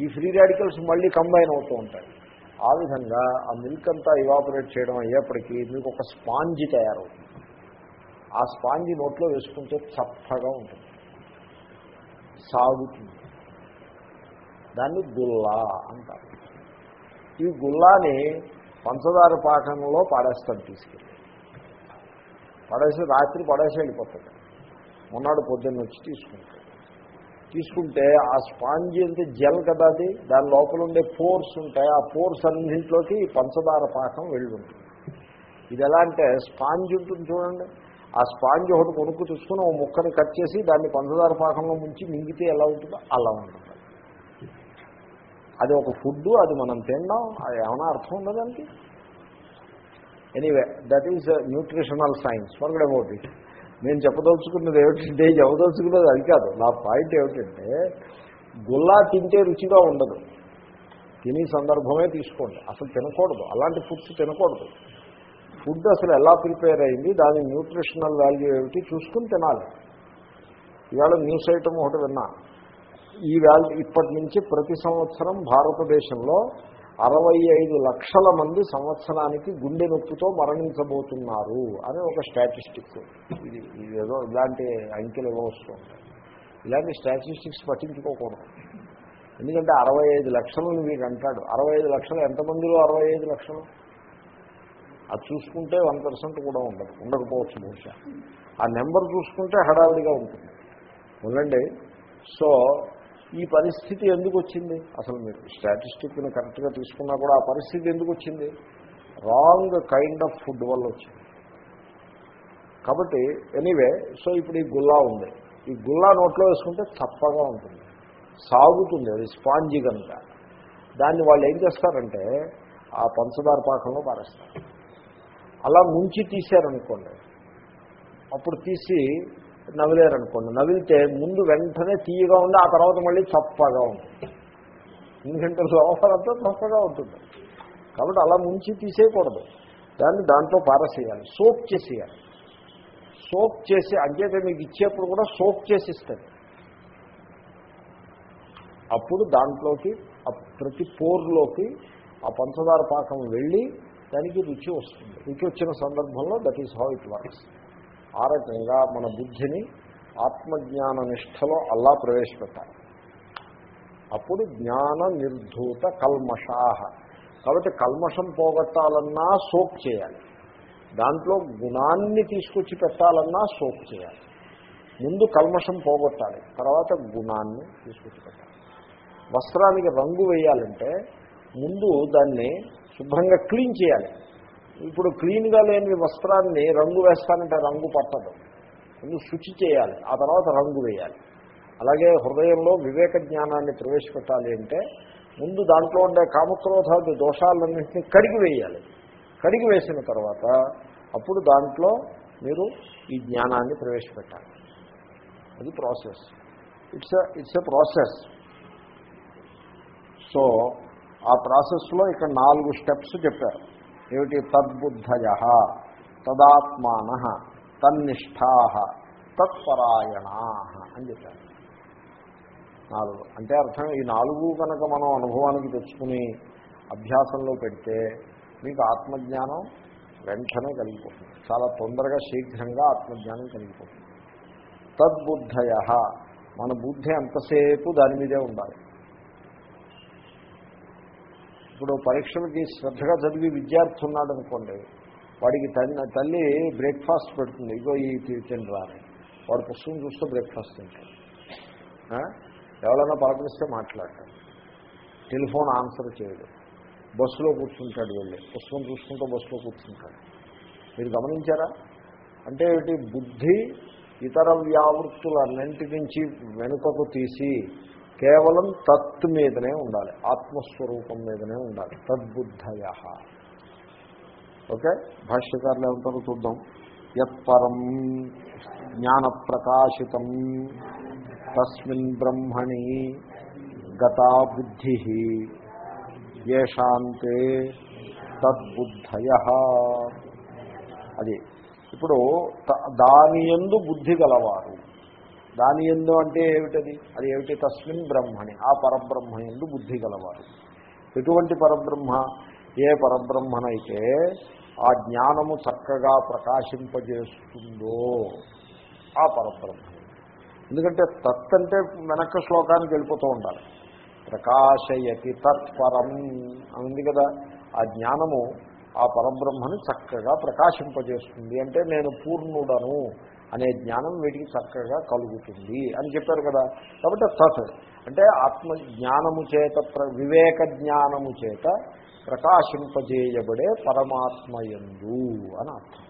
ఈ ఫ్రీ రాడికల్స్ మళ్ళీ కంబైన్ అవుతూ ఉంటాయి. ఆ విధంగా ఆ మిల్క్ అంతా ఇవాపరేట్ చేయడం అయ్యేప్పటికీ మీకు ఒక స్పాంజి తయారవుతుంది. ఆ స్పాంజి నోట్లో వేసుకుంటే చప్పగా ఉంటుంది. సాగుతుంది. దాన్ని గుల్లా అంటారు. ఈ గుల్లాని పంచదార పాకంలో పాడేస్తాడు తీసుకెళ్ళి. పడేసి రాత్రి పడేసి వెళ్ళిపోతాడు. మొన్నాడు పొద్దున్న వచ్చి తీసుకుంటాడు. తీసుకుంటే ఆ స్పాంజీ అంటే జెల్ కదా అది? దాని లోపల ఉండే పోర్స్ ఉంటాయి. ఆ పోర్స్ అన్నింటిలోకి పంచదార పాకం వెళ్ళి ఉంటుంది ఇది ఎలా అంటే స్పాంజ్ ఉంటుంది చూడండి. ఆ స్పాంజ్ ఒకటి కొనుక్కు తీసుకుని ఒక ముక్కని కట్ చేసి దాన్ని పంచదార పాకంలో ముంచి మింగితే ఎలా ఉంటుందో అలా ఉంటుంది. అది ఒక ఫుడ్ అది మనం తిన్నాం అది ఏమైనా అర్థం ఉండదానికి anyway that is nutritional science forget about it నేను చెప్పదలుచుకున్నది ఏమిటంటే చెప్పదలుచుకున్నది అది కాదు. నా పాయింట్ ఏమిటంటే గుల్లా తింటే రుచిగా ఉండదు. తినే సందర్భమే తీసుకోండి. అసలు తినకూడదు. అలాంటి ఫుడ్స్ తినకూడదు. ఫుడ్ అసలు ఎలా ప్రిపేర్ అయింది దాని న్యూట్రిషనల్ వాల్యూ ఏమిటి చూసుకుని తినాలి. ఇవాళ న్యూస్ ఐటమ్ ఒకటి విన్నా. ఈ వాల్యూ ఇప్పటి నుంచి ప్రతి సంవత్సరం భారతదేశంలో అరవై ఐదు లక్షల మంది సంవత్సరానికి గుండె నొప్పితో మరణించబోతున్నారు అని ఒక స్టాటిస్టిక్స్ ఇది ఏదో ఇలాంటి అంకెలు ఇవ్వవస్తుంది ఇలాంటి స్టాటిస్టిక్స్ పట్టించుకోకూడదు. ఎందుకంటే అరవై ఐదు లక్షలు మీకు అంటాడు. అరవై ఐదు లక్షలు ఎంతమందిలో అరవై ఐదు లక్షలు? అది చూసుకుంటే వన్ పర్సెంట్ కూడా ఉండదు. ఉండకపోవచ్చు బహుశా. ఆ నెంబర్ చూసుకుంటే హడావిడిగా ఉంటుంది. ఉండండి. సో ఈ పరిస్థితి ఎందుకు వచ్చింది? అసలు మీరు స్టాటిస్టిక్ని కరెక్ట్గా తీసుకున్నా కూడా ఆ పరిస్థితి ఎందుకు వచ్చింది? రాంగ్ కైండ్ ఆఫ్ ఫుడ్ వల్ల వచ్చింది. కాబట్టి ఎనీవే సో ఇప్పుడు ఈ గుల్లా ఉంది. ఈ గుల్లా నోట్లో వేసుకుంటే చప్పగా ఉంటుంది. సాగుతుంది అది స్పాంజీ కనుక దాన్ని వాళ్ళు ఏం చేస్తారంటే ఆ పంచదార పాకంలో పారేస్తారు. అలా ముంచి తీశారనుకోండి అప్పుడు తీసి నవిలేరనుకోండి నవిలితే ముందు వెంటనే తీయగా ఉండి ఆ తర్వాత మళ్ళీ చప్పగా ఉంటుంది. ఎందుకంటే లోపలంతా చప్పగా ఉంటుంది. కాబట్టి అలా ముంచి తీసేయకూడదు. దాన్ని దాంట్లో పారసేయాలి. సోప్ చేసేయాలి. సోప్ చేసి అంచేతే మీకు ఇచ్చేప్పుడు కూడా సోప్ చేసి ఇస్తారు అప్పుడు దాంట్లోకి ఆ ప్రతి పోర్లోకి ఆ పంచదార పాకం వెళ్ళి దానికి రుచి వస్తుంది. రుచి వచ్చిన సందర్భంలో that is how it works ఆ రకంగా మన బుద్ధిని ఆత్మజ్ఞాన నిష్టలో అల్లా ప్రవేశపెట్టాలి. అప్పుడు జ్ఞాన నిర్ధూత కల్మషాహ కాబట్టి కల్మషం పోగొట్టాలన్నా సోప్ చేయాలి. దాంట్లో గుణాన్ని తీసుకొచ్చి పెట్టాలన్నా సోప్ చేయాలి. ముందు కల్మషం పోగొట్టాలి తర్వాత గుణాన్ని తీసుకొచ్చి పెట్టాలి. వస్త్రానికి రంగు వేయాలంటే ముందు దాన్ని శుభ్రంగా క్లీన్ చేయాలి. ఇప్పుడు క్లీన్గా లేని వస్త్రాన్ని రంగు వేస్తానంటే రంగు పట్టదు. ముందు శుచి చేయాలి ఆ తర్వాత రంగు వేయాలి. అలాగే హృదయంలో వివేక జ్ఞానాన్ని ప్రవేశపెట్టాలి అంటే ముందు దాంట్లో ఉండే కామక్రోధాది దోషాలన్నింటినీ కడిగి వేయాలి. కడిగి వేసిన తర్వాత అప్పుడు దాంట్లో మీరు ఈ జ్ఞానాన్ని ప్రవేశపెట్టాలి. అది process. It's it's a process. So ఆ ప్రాసెస్లో ఇక్కడ నాలుగు స్టెప్స్ చెప్పారు. ఏమిటి? తద్బుద్ధయ తదాత్మాన తన్నిష్టా తత్పరాయణా అని చెప్పారు. నాలుగు. అంటే అర్థం ఈ నాలుగు కనుక మనం అనుభవానికి తెచ్చుకుని అభ్యాసంలో పెడితే మీకు ఆత్మజ్ఞానం వెంటనే కలిగిపోతుంది. చాలా తొందరగా శీఘ్రంగా ఆత్మజ్ఞానం కలిగిపోతుంది. తద్బుద్ధయ మన బుద్ధి ఎంతసేపు దాని మీదే ఉండాలి. ఇప్పుడు పరీక్షలకి శ్రద్ధగా చదివి విద్యార్థి ఉన్నాడు అనుకోండి వాడికి తల్లి తల్లి బ్రేక్ఫాస్ట్ పెడుతుంది ఇగో ఈ తిండి రాని వాడు పుస్తకం చూస్తే బ్రేక్ఫాస్ట్ తింటాడు. ఎవరైనా పలకరిస్తే మాట్లాడతాడు. టెలిఫోన్ ఆన్సర్ చేయడు. బస్సులో కూర్చుంటాడు వెళ్ళి. పుస్తకం చూసుకుంటూ బస్సులో కూర్చుంటాడు. మీరు గమనించారా? అంటే బుద్ధి ఇతర వ్యావృత్తులన్నింటి నుంచి వెనుకకు తీసి కేవలం తత్ మీదనే ఉండాలి. ఆత్మస్వరూపం మీదనే ఉండాలి. తద్బుద్ధయ. ఓకే? భాష్యకారులు ఏమంటారో చూద్దాం. యత్పరం జ్ఞానప్రకాశితం తస్మిన్ బ్రహ్మణి గతా బుద్ధి ఏషాంతే తద్బుద్ధయ. అది ఇప్పుడు దాని ఎందు బుద్ధి గలవారు. దాని ఎందు అంటే ఏమిటది? అది ఏమిటి? తస్మిన్ బ్రహ్మని ఆ పరబ్రహ్మ ఎందు బుద్ధి గలవారు. ఎటువంటి పరబ్రహ్మ? ఏ పరబ్రహ్మనైతే ఆ జ్ఞానము చక్కగా ప్రకాశింపజేస్తుందో ఆ పరబ్రహ్మ ఎందుకంటే తత్ అంటే వెనక శ్లోకానికి వెళ్ళిపోతూ ఉండాలి. ప్రకాశయతి తత్పరం ఉంది కదా. ఆ జ్ఞానము ఆ పరబ్రహ్మని చక్కగా ప్రకాశింపజేస్తుంది. అంటే నేను పూర్ణుడను. అనే జ్ఞానం వీటికి చక్కగా కలుగుతుంది అని చెప్పారు కదా. కాబట్టి తత్ అంటే ఆత్మ జ్ఞానము చేత వివేక జ్ఞానము చేత ప్రకాశింపజేయబడే పరమాత్మయందు అని అర్థం.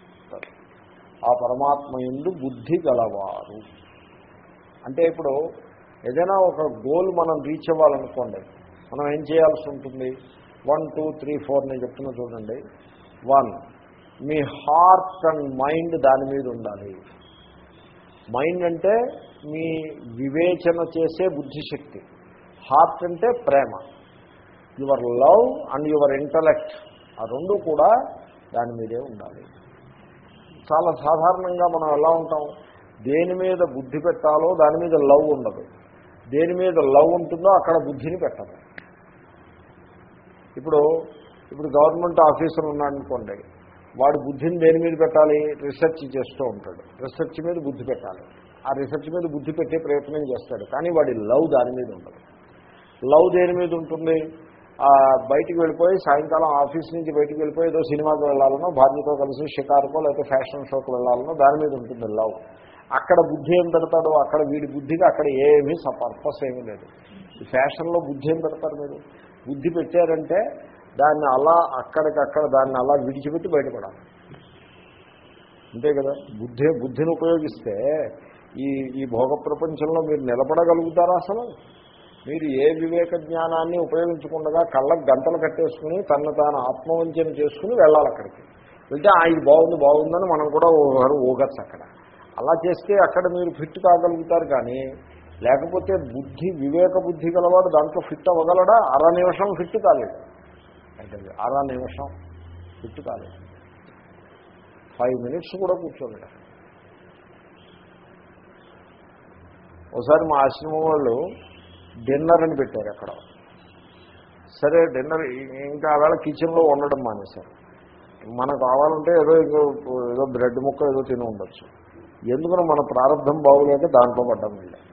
ఆ పరమాత్మయందు బుద్ధి గలవారు. అంటే ఇప్పుడు ఏదైనా ఒక గోల్ మనం రీచ్ అవ్వాలనుకోండి మనం ఏం చేయాల్సి ఉంటుంది? వన్ టూ త్రీ ఫోర్ నేను చెప్తున్నా చూడండి. వన్ మీ హార్ట్ అండ్ మైండ్ దాని మీద ఉండాలి. మైండ్ అంటే మీ వివేచన చేసే బుద్ధిశక్తి. హార్ట్ అంటే ప్రేమ. Your love and your intellect ఆ రెండు కూడా దాని మీదే ఉండాలి. చాలా సాధారణంగా మనం ఎలా ఉంటాం? దేని మీద బుద్ధి పెట్టాలో దాని మీద లవ్ ఉండదు. దేని మీద లవ్ ఉంటుందో అక్కడ బుద్ధిని పెట్టదు. ఇప్పుడు ఇప్పుడు గవర్నమెంట్ ఆఫీసర్ ఉన్నాడనుకోండి వాడు బుద్ధిని దేని మీద పెట్టాలి? రీసెర్చ్ చేస్తూ ఉంటాడు. రీసెర్చ్ మీద బుద్ధి పెట్టాలి. ఆ రీసెర్చ్ మీద బుద్ధి పెట్టే ప్రయత్నం చేస్తాడు. కానీ వాడి లవ్ దాని మీద ఉండదు. లవ్ దేని మీద ఉంటుంది? ఆ బయటికి వెళ్ళిపోయి సాయంకాలం ఆఫీస్ నుంచి బయటికి వెళ్ళిపోయి ఏదో సినిమాకి వెళ్ళాలనో భార్యతో కలిసి షికారుకో లేకపోతే ఫ్యాషన్ షోకి వెళ్ళాలనో దాని మీద ఉంటుంది లవ్. అక్కడ బుద్ధి ఏం పెడతాడో అక్కడ వీడి బుద్ధికి అక్కడ ఏమీ పర్పస్ ఏమీ లేదు. ఫ్యాషన్లో బుద్ధి ఏం పెడతారు మీరు? బుద్ధి పెట్టారంటే దాన్ని అలా అక్కడికక్కడ దాన్ని అలా విడిచిపెట్టి బయటపడాలి. అంతే కదా? బుద్ధి బుద్ధిని ఉపయోగిస్తే ఈ ఈ భోగ ప్రపంచంలో మీరు నిలబడగలుగుతారా అసలు? మీరు ఏ వివేక జ్ఞానాన్ని ఉపయోగించకుండా కళ్ళకు గంటలు కట్టేసుకుని తన తాను ఆత్మవంచన చేసుకుని వెళ్ళాలి అక్కడికి. వెళ్తే ఆ ఇది బాగుంది బాగుందని మనం కూడా ఒకరు ఊగచ్చు అక్కడ. అలా చేస్తే అక్కడ మీరు ఫిట్ కాగలుగుతారు కానీ లేకపోతే బుద్ధి వివేక బుద్ధి గలవాడు దాంట్లో ఫిట్ అవ్వగలడా? అర నిమిషం ఫిట్ కాలేదు. అంటే అర నిమిషం ఫిట్ కాలేదు ఫైవ్ మినిట్స్ కూడా కూర్చోలేడు. ఒకసారి మా ఆశ్రమం వాళ్ళు డిన్నర్ అని పెట్టారు అక్కడ. సరే డిన్నర్ ఇంకా ఆవేళ కిచెన్లో ఉండడం మానేశారు. మనకు కావాలంటే ఏదో ఇంకో ఏదో బ్రెడ్ ముక్క ఏదో తిని ఉండొచ్చు. ఎందుకని మన ప్రారంభం బాగులేక దాంట్లో పడ్డం వెళ్ళాం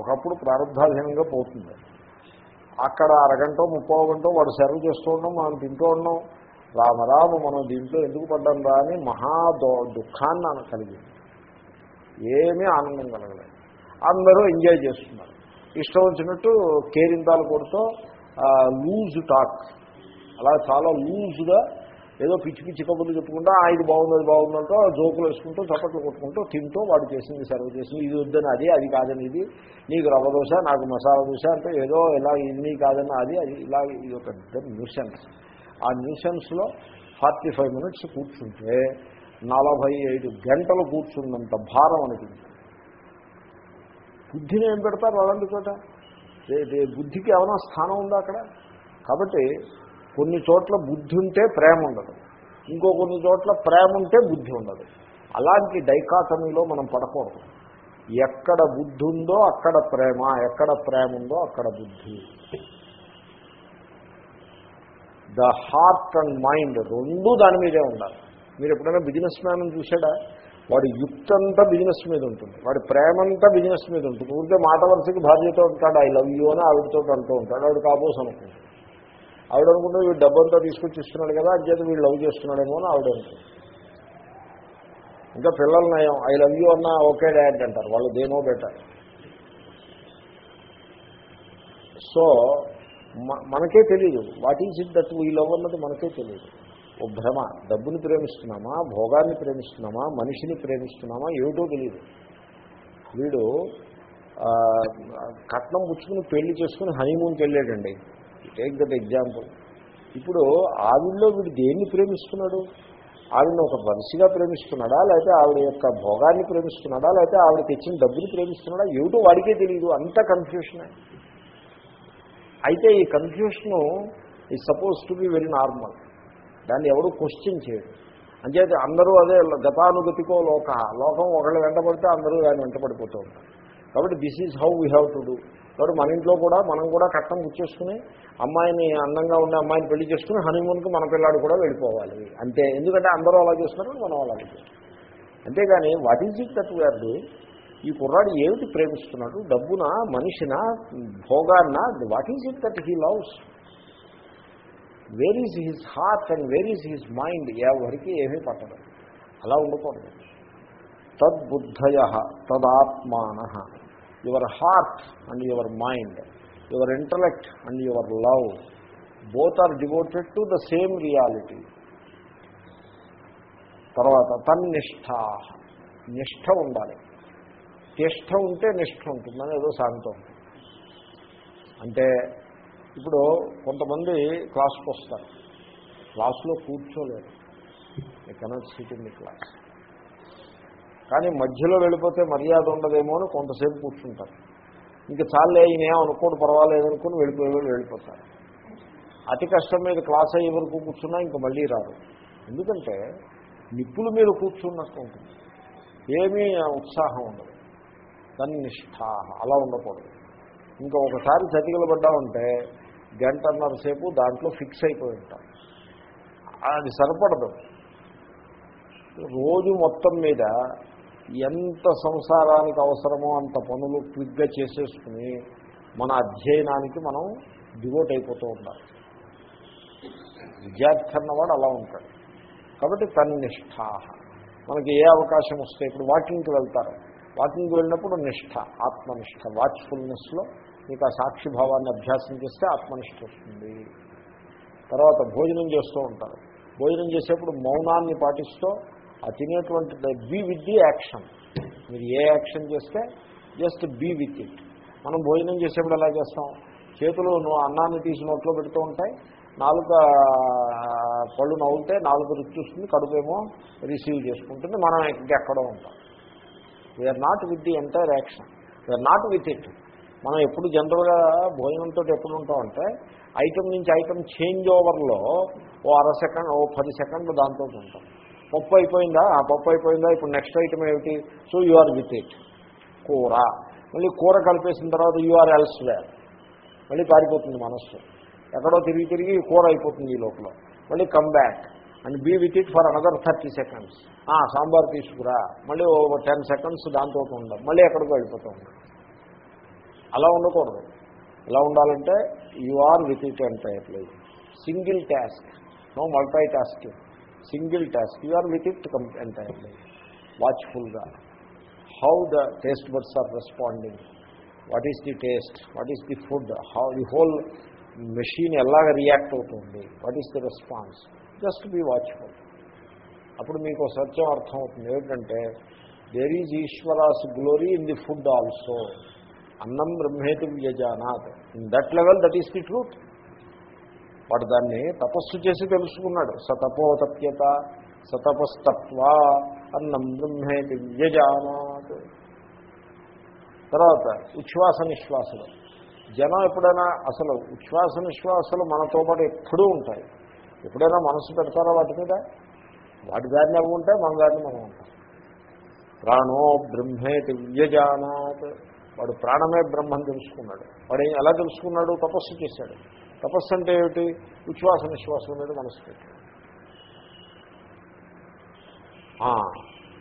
ఒకప్పుడు ప్రారంభాధీనంగా పోతుంది. అక్కడ అరగంట ముప్పో గంటో వాడు సర్వ్ చేస్తూ ఉన్నాం మనం తింటూ ఉన్నాం రామరామ మనం దీంట్లో ఎందుకు పడ్డాం రా అని మహా దుఃఖాన్ని నాకు కలిగింది. ఏమీ ఆనందం కలగలేదు. అందరూ ఎంజాయ్ చేస్తున్నారు. ఇష్టం వచ్చినట్టు కేరింతాలు కొడుతూ లూజ్ టాక్. అలా చాలా లూజ్గా ఏదో పిచ్చి పిచ్చి కబుర్లు చెప్పుకుంటూ ఆ ఇది బాగుంది అది బాగుందంటూ జోకులు వేసుకుంటూ చప్పట్లు కొట్టుకుంటూ తింటూ వాడు చేసింది సర్వ్ చేసింది. ఇది వద్దని అది అది కాదని ఇది నీకు రవ్వ దోశ నాకు మసాలా దోశ అంటే ఏదో ఇలా ఇది కాదని అది అది ఇలా ఇది ఒక న్యూసెన్స్ ఆ న్యూసెన్స్లో ఫార్టీ ఫైవ్ మినిట్స్ కూర్చుంటే నలభై ఐదు గంటలు కూర్చున్నంత భారం అనిపించింది. బుద్ధిని ఏం పెడతారు అలాంటి చోట బుద్ధికి ఏమైనా స్థానం ఉందా అక్కడ? కాబట్టి కొన్ని చోట్ల బుద్ధి ఉంటే ప్రేమ ఉండదు. ఇంకో కొన్ని చోట్ల ప్రేమ ఉంటే బుద్ధి ఉండదు. అలాంటి డైకాటమీలో మనం పడకూడదు. ఎక్కడ బుద్ధి ఉందో అక్కడ ప్రేమ ఎక్కడ ప్రేమ ఉందో అక్కడ బుద్ధి. ద హార్ట్ అండ్ మైండ్ రెండూ దాని మీదే ఉండాలి. మీరు ఎప్పుడైనా బిజినెస్ మ్యాన్ చూసాడా వాడి యుక్తి అంతా బిజినెస్ మీద ఉంటుంది. వాడి ప్రేమ అంతా బిజినెస్ మీద ఉంటుంది. ఊరికే మాట వరుసకి భార్యతో ఉంటాడు. ఐ లవ్ యూ అని ఆవిడతో అంటూ ఉంటాడు. ఆవిడ కాబోస్ అనుకుంటుంది ఆవిడ అనుకుంటే వీడు డబ్బంతా తీసుకొచ్చి ఇస్తున్నాడు కదా అధ్యత వీడు లవ్ చేస్తున్నాడేమో అని ఆవిడ అనుకుంటుంది ఇంకా పిల్లల నయం ఐ లవ్ యూ అన్న ఓకే డాడ్ అంటారు వాళ్ళు దేనో బెటర్. సో మనకే తెలియదు what is it that we love అన్నది మనకే తెలియదు ఓ భ్రమ డబ్బుని ప్రేమిస్తున్నామా భోగాన్ని ప్రేమిస్తున్నామా మనిషిని ప్రేమిస్తున్నామా ఏమిటో తెలియదు వీడు కట్నం పుచ్చుకుని పెళ్ళి చేసుకుని హనీమూన్కి వెళ్ళాడండి. Take that example. ఇప్పుడు ఆవిడలో వీడు దేన్ని ప్రేమిస్తున్నాడు? ఆవిడని ఒక మనిషిగా ప్రేమిస్తున్నాడా? లేకపోతే ఆవిడ యొక్క భోగాన్ని ప్రేమిస్తున్నాడా? లేకపోతే ఆవిడ తెచ్చిన డబ్బుని ప్రేమిస్తున్నాడా? ఏమిటో వాడికే తెలియదు అంత కన్ఫ్యూషనే అయితే ఈ కన్ఫ్యూషను ఈ suppose to be very normal దాన్ని ఎవరు క్వశ్చన్ చేయరు అంచేత అందరూ అదే గతానుగతికో లోక. లోకం ఒకళ్ళు వెంటబడితే అందరూ దాన్ని వెంటబడిపోతూ ఉంటారు. కాబట్టి this is how we have to do కాబట్టి మన ఇంట్లో కూడా మనం కూడా కట్టం గుర్చేసుకుని అమ్మాయిని అందంగా ఉండే అమ్మాయిని పెళ్ళి చేసుకుని హనీమూన్కి మన పిల్లాడు కూడా వెళ్ళిపోవాలి. అంతే. ఎందుకంటే అందరూ అలా చేస్తున్నారు మనం అలాగే చేస్తున్నాం. అంతేగాని what is it that we are doing ఈ కుర్రాడు ఏమిటి ప్రేమిస్తున్నాడు? డబ్బున మనిషిన భోగాన్న? What is it that he loves where is his heart and where is his mind ఎవరికి ఏమీ పట్టదు. అలా ఉండకూడదు. తద్బుద్ధయ తదాత్మాన. Your heart and your mind your intellect and your love both are devoted to the same reality. తర్వాత తన్నిష్ట నిష్ఠ ఉండాలి. తిష్ట ఉంటే నిష్ట ఉంటుందని ఏదో సాగుతూ అంటే ఇప్పుడు కొంతమంది క్లాస్కి వస్తారు. క్లాసులో కూర్చోలేరు. I cannot sit in the class కానీ మధ్యలో వెళ్ళిపోతే మర్యాద ఉండదేమో అని కొంతసేపు కూర్చుంటారు. ఇంకా చాలే ఈయన ఏమనుకోడు అనుకోడు పర్వాలేదు అనుకుని వెళ్ళిపోయే వాళ్ళు వెళ్ళిపోతారు. అతి కష్టం మీద క్లాస్ అయ్యే వరకు కూర్చున్నా ఇంకా మళ్ళీ రారు. ఎందుకంటే నిప్పుల మీద కూర్చున్నట్టు ఉంటుంది. ఏమీ ఉత్సాహం ఉండదు. దాన్ని నిష్ఠ అలా ఉండకూడదు. ఇంకా ఒకసారి చతికిల పడ్డామంటే గంటన్నర సేపు దాంట్లో ఫిక్స్ అయిపోయి ఉంటాం. అది సరిపడదు. రోజు మొత్తం మీద ఎంత సంసారానికి అవసరమో అంత పనులు క్విక్గా చేసేసుకుని మన అధ్యయనానికి మనం డివోట్ అయిపోతూ ఉండాలి. విద్యార్థి అన్నవాడు అలా ఉంటాడు. కాబట్టి తన్నిష్ట మనకి ఏ అవకాశం వస్తే ఇప్పుడు వాకింగ్కి వెళ్తారు. వాకింగ్కి వెళ్ళినప్పుడు నిష్ఠ ఆత్మనిష్ట వాచ్ఫుల్నెస్లో మీకు ఆ సాక్షిభావాన్ని అభ్యాసం చేస్తే ఆత్మనిష్ట వస్తుంది. తర్వాత భోజనం చేస్తూ ఉంటారు. భోజనం చేసేప్పుడు మౌనాన్ని పాటిస్తూ ఆ తినేటువంటి బీ విత్ ది యాక్షన్ మీరు ఏ యాక్షన్ చేస్తే జస్ట్ బీ విత్ ఇట్ మనం భోజనం చేసేప్పుడు ఎలా చేస్తాం? చేతులు అన్నాన్ని తీసి నోట్లో పెడుతూ ఉంటాయి. నాలుక పళ్ళు నవ్వుతే నాలుగు రుచి చూస్తుంది కడుపేమో రిసీవ్ చేసుకుంటుంది. మనం ఎక్కడో ఉంటాం. We are not with the entire action we are not with it మనం ఎప్పుడు జనరల్గా భోజనంతో ఎప్పుడు ఉంటామంటే ఐటమ్ నుంచి ఐటమ్ చేంజ్ ఓవర్లో ఓ అర సెకండ్ ఓ పది సెకండ్లు దాంతో ఉంటాం. పప్పు అయిపోయిందా ఆ పప్పు అయిపోయిందా ఇప్పుడు నెక్స్ట్ ఐటమ్ ఏమిటి? So you are with it కూర. మళ్ళీ కూర కలిపేసిన తర్వాత యు ఆర్ ఎల్స్ వేర్ మళ్ళీ పారిపోతుంది మనస్సు. ఎక్కడో తిరిగి తిరిగి కూర అయిపోతుంది ఈ లోపల. మళ్ళీ come back and be with it for another thirty seconds sambar తీసుకురా. మళ్ళీ ఓ టెన్ సెకండ్స్ దాంతో ఉండం. మళ్ళీ ఎక్కడికో వెళ్ళిపోతూ ఉంటాం అలా ఉండకూడదు. ఎలా ఉండాలంటే you are with it entirely single task no multi tasking single task. You are with it come entirely వాచ్ఫుల్గా how the taste buds are responding what is the taste what is the food how the whole machine ఎలాగ react అవుతుంది? What is the response just be watchful అప్పుడు మీకు సత్యం అర్థం అవుతుంది ఏమిటంటే there is ఈశ్వరాస్ glory in the food also అన్నం బ్రహ్మేతి వ్యజానాథ్ in that level that is the truth వాడు దాన్ని తపస్సు చేసి తెలుసుకున్నాడు. సతపోతప్యత సతపస్తత్వ అన్నం బ్రహ్మేతి వ్యజానాత్ తర్వాత ఉచ్ఛ్వాస నిశ్వాసలు జనం ఎప్పుడైనా అసలు ఉచ్ఛ్వాస నిశ్వాసలు మనతో పాటు ఎప్పుడూ ఉంటాయి. ఎప్పుడైనా మనసు పెడతారా వాటి మీద? వాటి దారిని అవి ఉంటాయి మన దారిని మనం ఉంటాం. ప్రాణో బ్రహ్మేతి వ్యజానాత్ వాడు ప్రాణమే బ్రహ్మని తెలుసుకున్నాడు. వాడు ఎలా తెలుసుకున్నాడు? తపస్సు చేశాడు. తపస్సు అంటే ఏమిటి? ఉచ్ఛ్వాస నిశ్వాసం మీద మనసు పెట్టాడు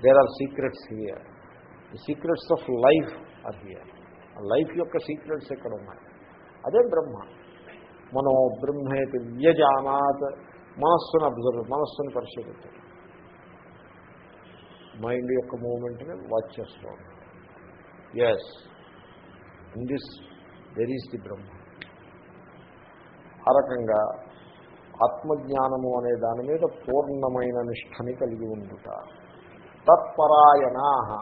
there are secrets here the secrets of life are here life యొక్క సీక్రెట్స్ ఎక్కడ ఉన్నాయి? అదే బ్రహ్మ. మనం బ్రహ్మేతి వ్యజానాత్. మనస్సును అబ్జర్వ్ మనస్సును పరిశీలించాలి మైండ్ యొక్క మూమెంట్ని వాచ్ చేస్తాం as in this there is the Brahma ఆ రకంగా ఆత్మజ్ఞానము అనే దాని మీద పూర్ణమైన నిష్టని కలిగి ఉండుట. తత్పరాయణా.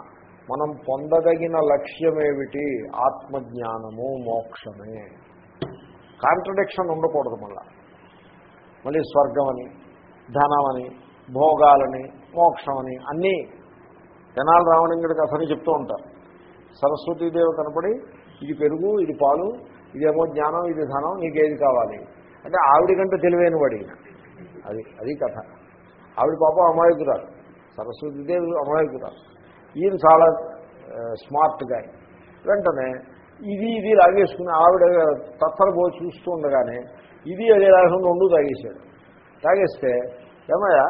మనం పొందదగిన లక్ష్యమేమిటి? ఆత్మజ్ఞానము మోక్షమే. కాంట్రడిక్షన్ ఉండకూడదు మళ్ళా. మళ్ళీ స్వర్గమని ధనమని భోగాలని మోక్షమని అన్నీ జనాలు రావణింగడి కథని చెప్తూ ఉంటారు. సరస్వతీదేవి కనపడి ఇది పెరుగు ఇది పాలు ఇదేమో జ్ఞానం ఇది ధనం నీకేది కావాలి? అంటే ఆవిడ కంటే తెలివైన వాడి అది అది కథ. ఆవిడ పాపం అమాయకురాలు. సరస్వతిదేవి అమాయకురాలు. ఈయన చాలా స్మార్ట్గా వెంటనే ఇది ఇది లాగేసుకుని ఆవిడ తత్తరబో చూస్తూ ఉండగానే ఇది అదే లాగేసుకుని రెండు తాగేశాడు. తాగేస్తే ఏమయ్యా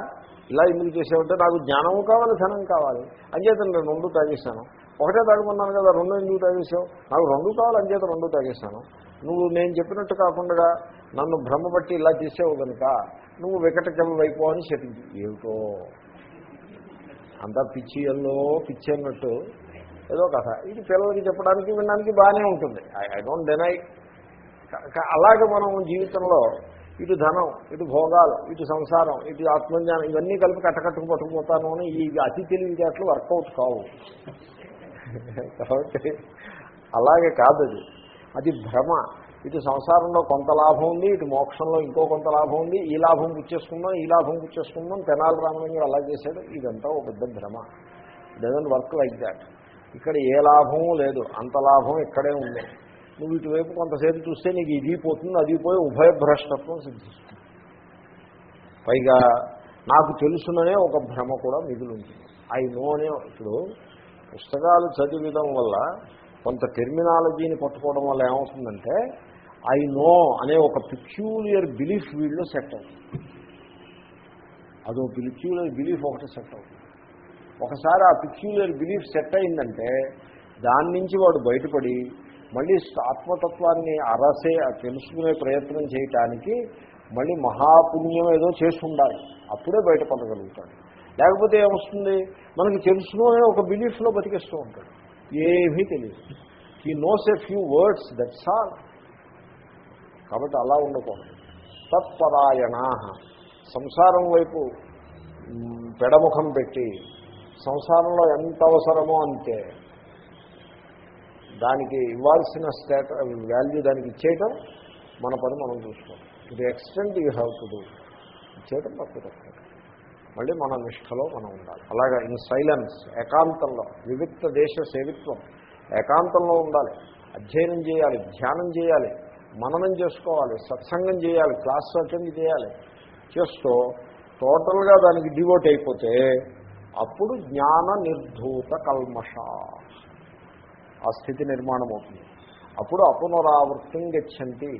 ఇలా ఎందుకు చేసావంటే నాకు జ్ఞానము కావాలి ధనం కావాలి. అంచేతను నేను రెండు తాగేశాను. ఒకటే తాగమన్నాను కదా రెండు ఎందుకు తాగేసావు నాకు రెండు కావాలి అంచేత రెండు తాగేశాను. నువ్వు నేను చెప్పినట్టు కాకుండా నన్ను భ్రమపట్టి ఇలా చేసావు కనుక నువ్వు వికట వైపు అని చెప్పింది. ఏమిటో? అంతా పిచ్చి ఎల్లో పిచ్చి అన్నట్టు ఏదో కథ. ఇది పిల్లలకి చెప్పడానికి వినడానికి బాగానే ఉంటుంది. ఐ డోంట్ డెనై అలాగే మనం జీవితంలో ఇటు ధనం ఇటు భోగాలు ఇటు సంసారం ఇటు ఆత్మజ్ఞానం ఇవన్నీ కలిపి కట్టకట్టుకు పట్టుకుపోతాను అని ఈ అతి తెలివితేటలు వర్కౌట్ కావు. కాబట్టి అలాగే కాదు అది అది భ్రమ. ఇటు సంసారంలో కొంత లాభం ఉంది ఇటు మోక్షంలో ఇంకో కొంత లాభం ఉంది ఈ లాభం గుర్చేసుకుందాం ఈ లాభం గుర్చేసుకుందాం తెనాలి రామలింగం అలా చేశాడు ఇదంతా ఒక పెద్ద భ్రమ. డజన్ వర్క్ లైక్ దాట్ ఇక్కడ ఏ లాభము లేదు అంత లాభం ఇక్కడే ఉంది. నువ్వు ఇటువైపు కొంతసేపు చూస్తే నీకు ఇది పోతుంది అది పోయి ఉభయభ్రష్టత్వం సిద్ధిస్తుంది. పైగా నాకు తెలుసుననే ఒక భ్రమ కూడా మిగిలి ఉంటుంది. ఐ నో అనే ఇప్పుడు పుస్తకాలు చదివడం వల్ల కొంత టెర్మినాలజీని పట్టుకోవడం వల్ల ఏమవుతుందంటే ఐ నో అనే ఒక పిక్యూలియర్ బిలీఫ్ వీళ్ళు సెట్ అవుతుంది. అదో పిక్యూలియర్ బిలీఫ్ ఒకటి సెట్ అవుతుంది. ఒకసారి ఆ పిక్యూలియర్ బిలీఫ్ సెట్ అయిందంటే దాని నుంచి వాడు బయటపడి మళ్ళీ ఆత్మతత్వాన్ని అరసే తెలుసుకునే ప్రయత్నం చేయటానికి మళ్ళీ మహాపుణ్యం ఏదో చేసి ఉండాలి. అప్పుడే బయటపడగలుగుతాడు. లేకపోతే ఏమొస్తుంది? మనకి తెలుసుకునే ఒక బిలీఫ్లో బతికేస్తూ ఉంటాడు. ఏమీ తెలియదు he knows a few words that's all కాబట్టి అలా ఉండకూడదు. తత్పరాయణా. సంసారం వైపు పెడముఖం పెట్టి సంసారంలో ఎంత అవసరమో అంతే. దానికి ఇవ్వాల్సిన స్టేట వాల్యూ దానికి ఇచ్చేయటం మన పని మనం చూసుకోవాలి. To extent you have to do ఇచ్చేయటం తప్పు తప్పదు. మళ్ళీ మన నిష్టలో మనం ఉండాలి. అలాగా ఇన్ సైలెన్స్ ఏకాంతంలో వివిక్త దేశ సేవిత్వం ఏకాంతంలో ఉండాలి. అధ్యయనం చేయాలి ధ్యానం చేయాలి మననం చేసుకోవాలి సత్సంగం చేయాలి క్లాస్ అటెండ్ చేయాలి. చేస్తూ టోటల్గా దానికి డివోట్ అయిపోతే అప్పుడు జ్ఞాన నిర్ధూత కల్మష ఆ స్థితి నిర్మాణం అవుతుంది అప్పుడు అపునరావృత్తం గచ్చంతి.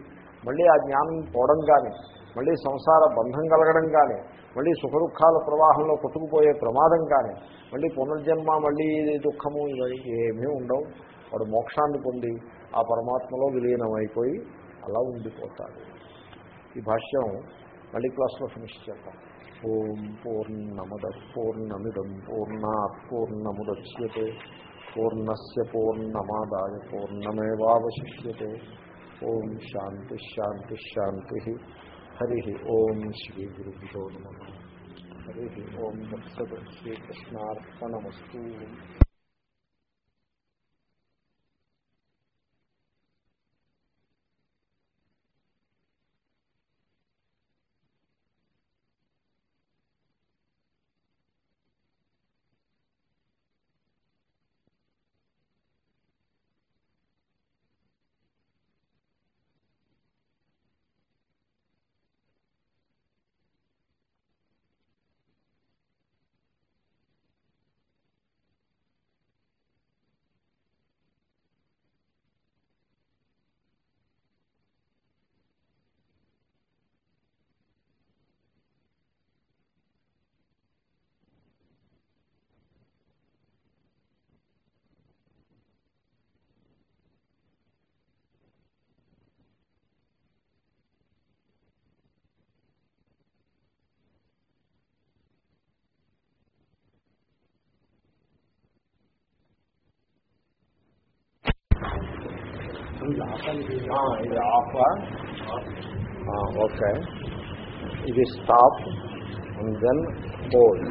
మళ్ళీ ఆ జ్ఞానం పోవడం కానీ మళ్ళీ సంసార బంధం కలగడం కానీ మళ్ళీ సుఖ దుఃఖాల ప్రవాహంలో కొట్టుకుపోయే ప్రమాదం కానీ మళ్ళీ పునర్జన్మ మళ్ళీ దుఃఖము ఇవన్నీ ఏమీ ఉండవు. వాడు మోక్షాన్ని పొంది ఆ పరమాత్మలో విలీనమైపోయి అలా ఉండిపోతాడు. ఈ భాష్యం మళ్ళీ క్లాస్లో ఫినిష్ చేద్దాం. ఓం పూర్ణమద పూర్ణమిదం పూర్ణా పూర్ణముద్యతే పూర్ణస్ పూర్ణమాదాయ పూర్ణమేవాశిష్యతే ఓం శాంతి శాంతి శాంతి. హరి ఓం శ్రీ గురుభ్యో నమ. హరి ఓం దత్సత్ శ్రీకృష్ణార్పణమస్తూ ఇది ఆఫ్ ఓకే. ఇది స్టాప్ అండ్ దెన్ హోల్డ్.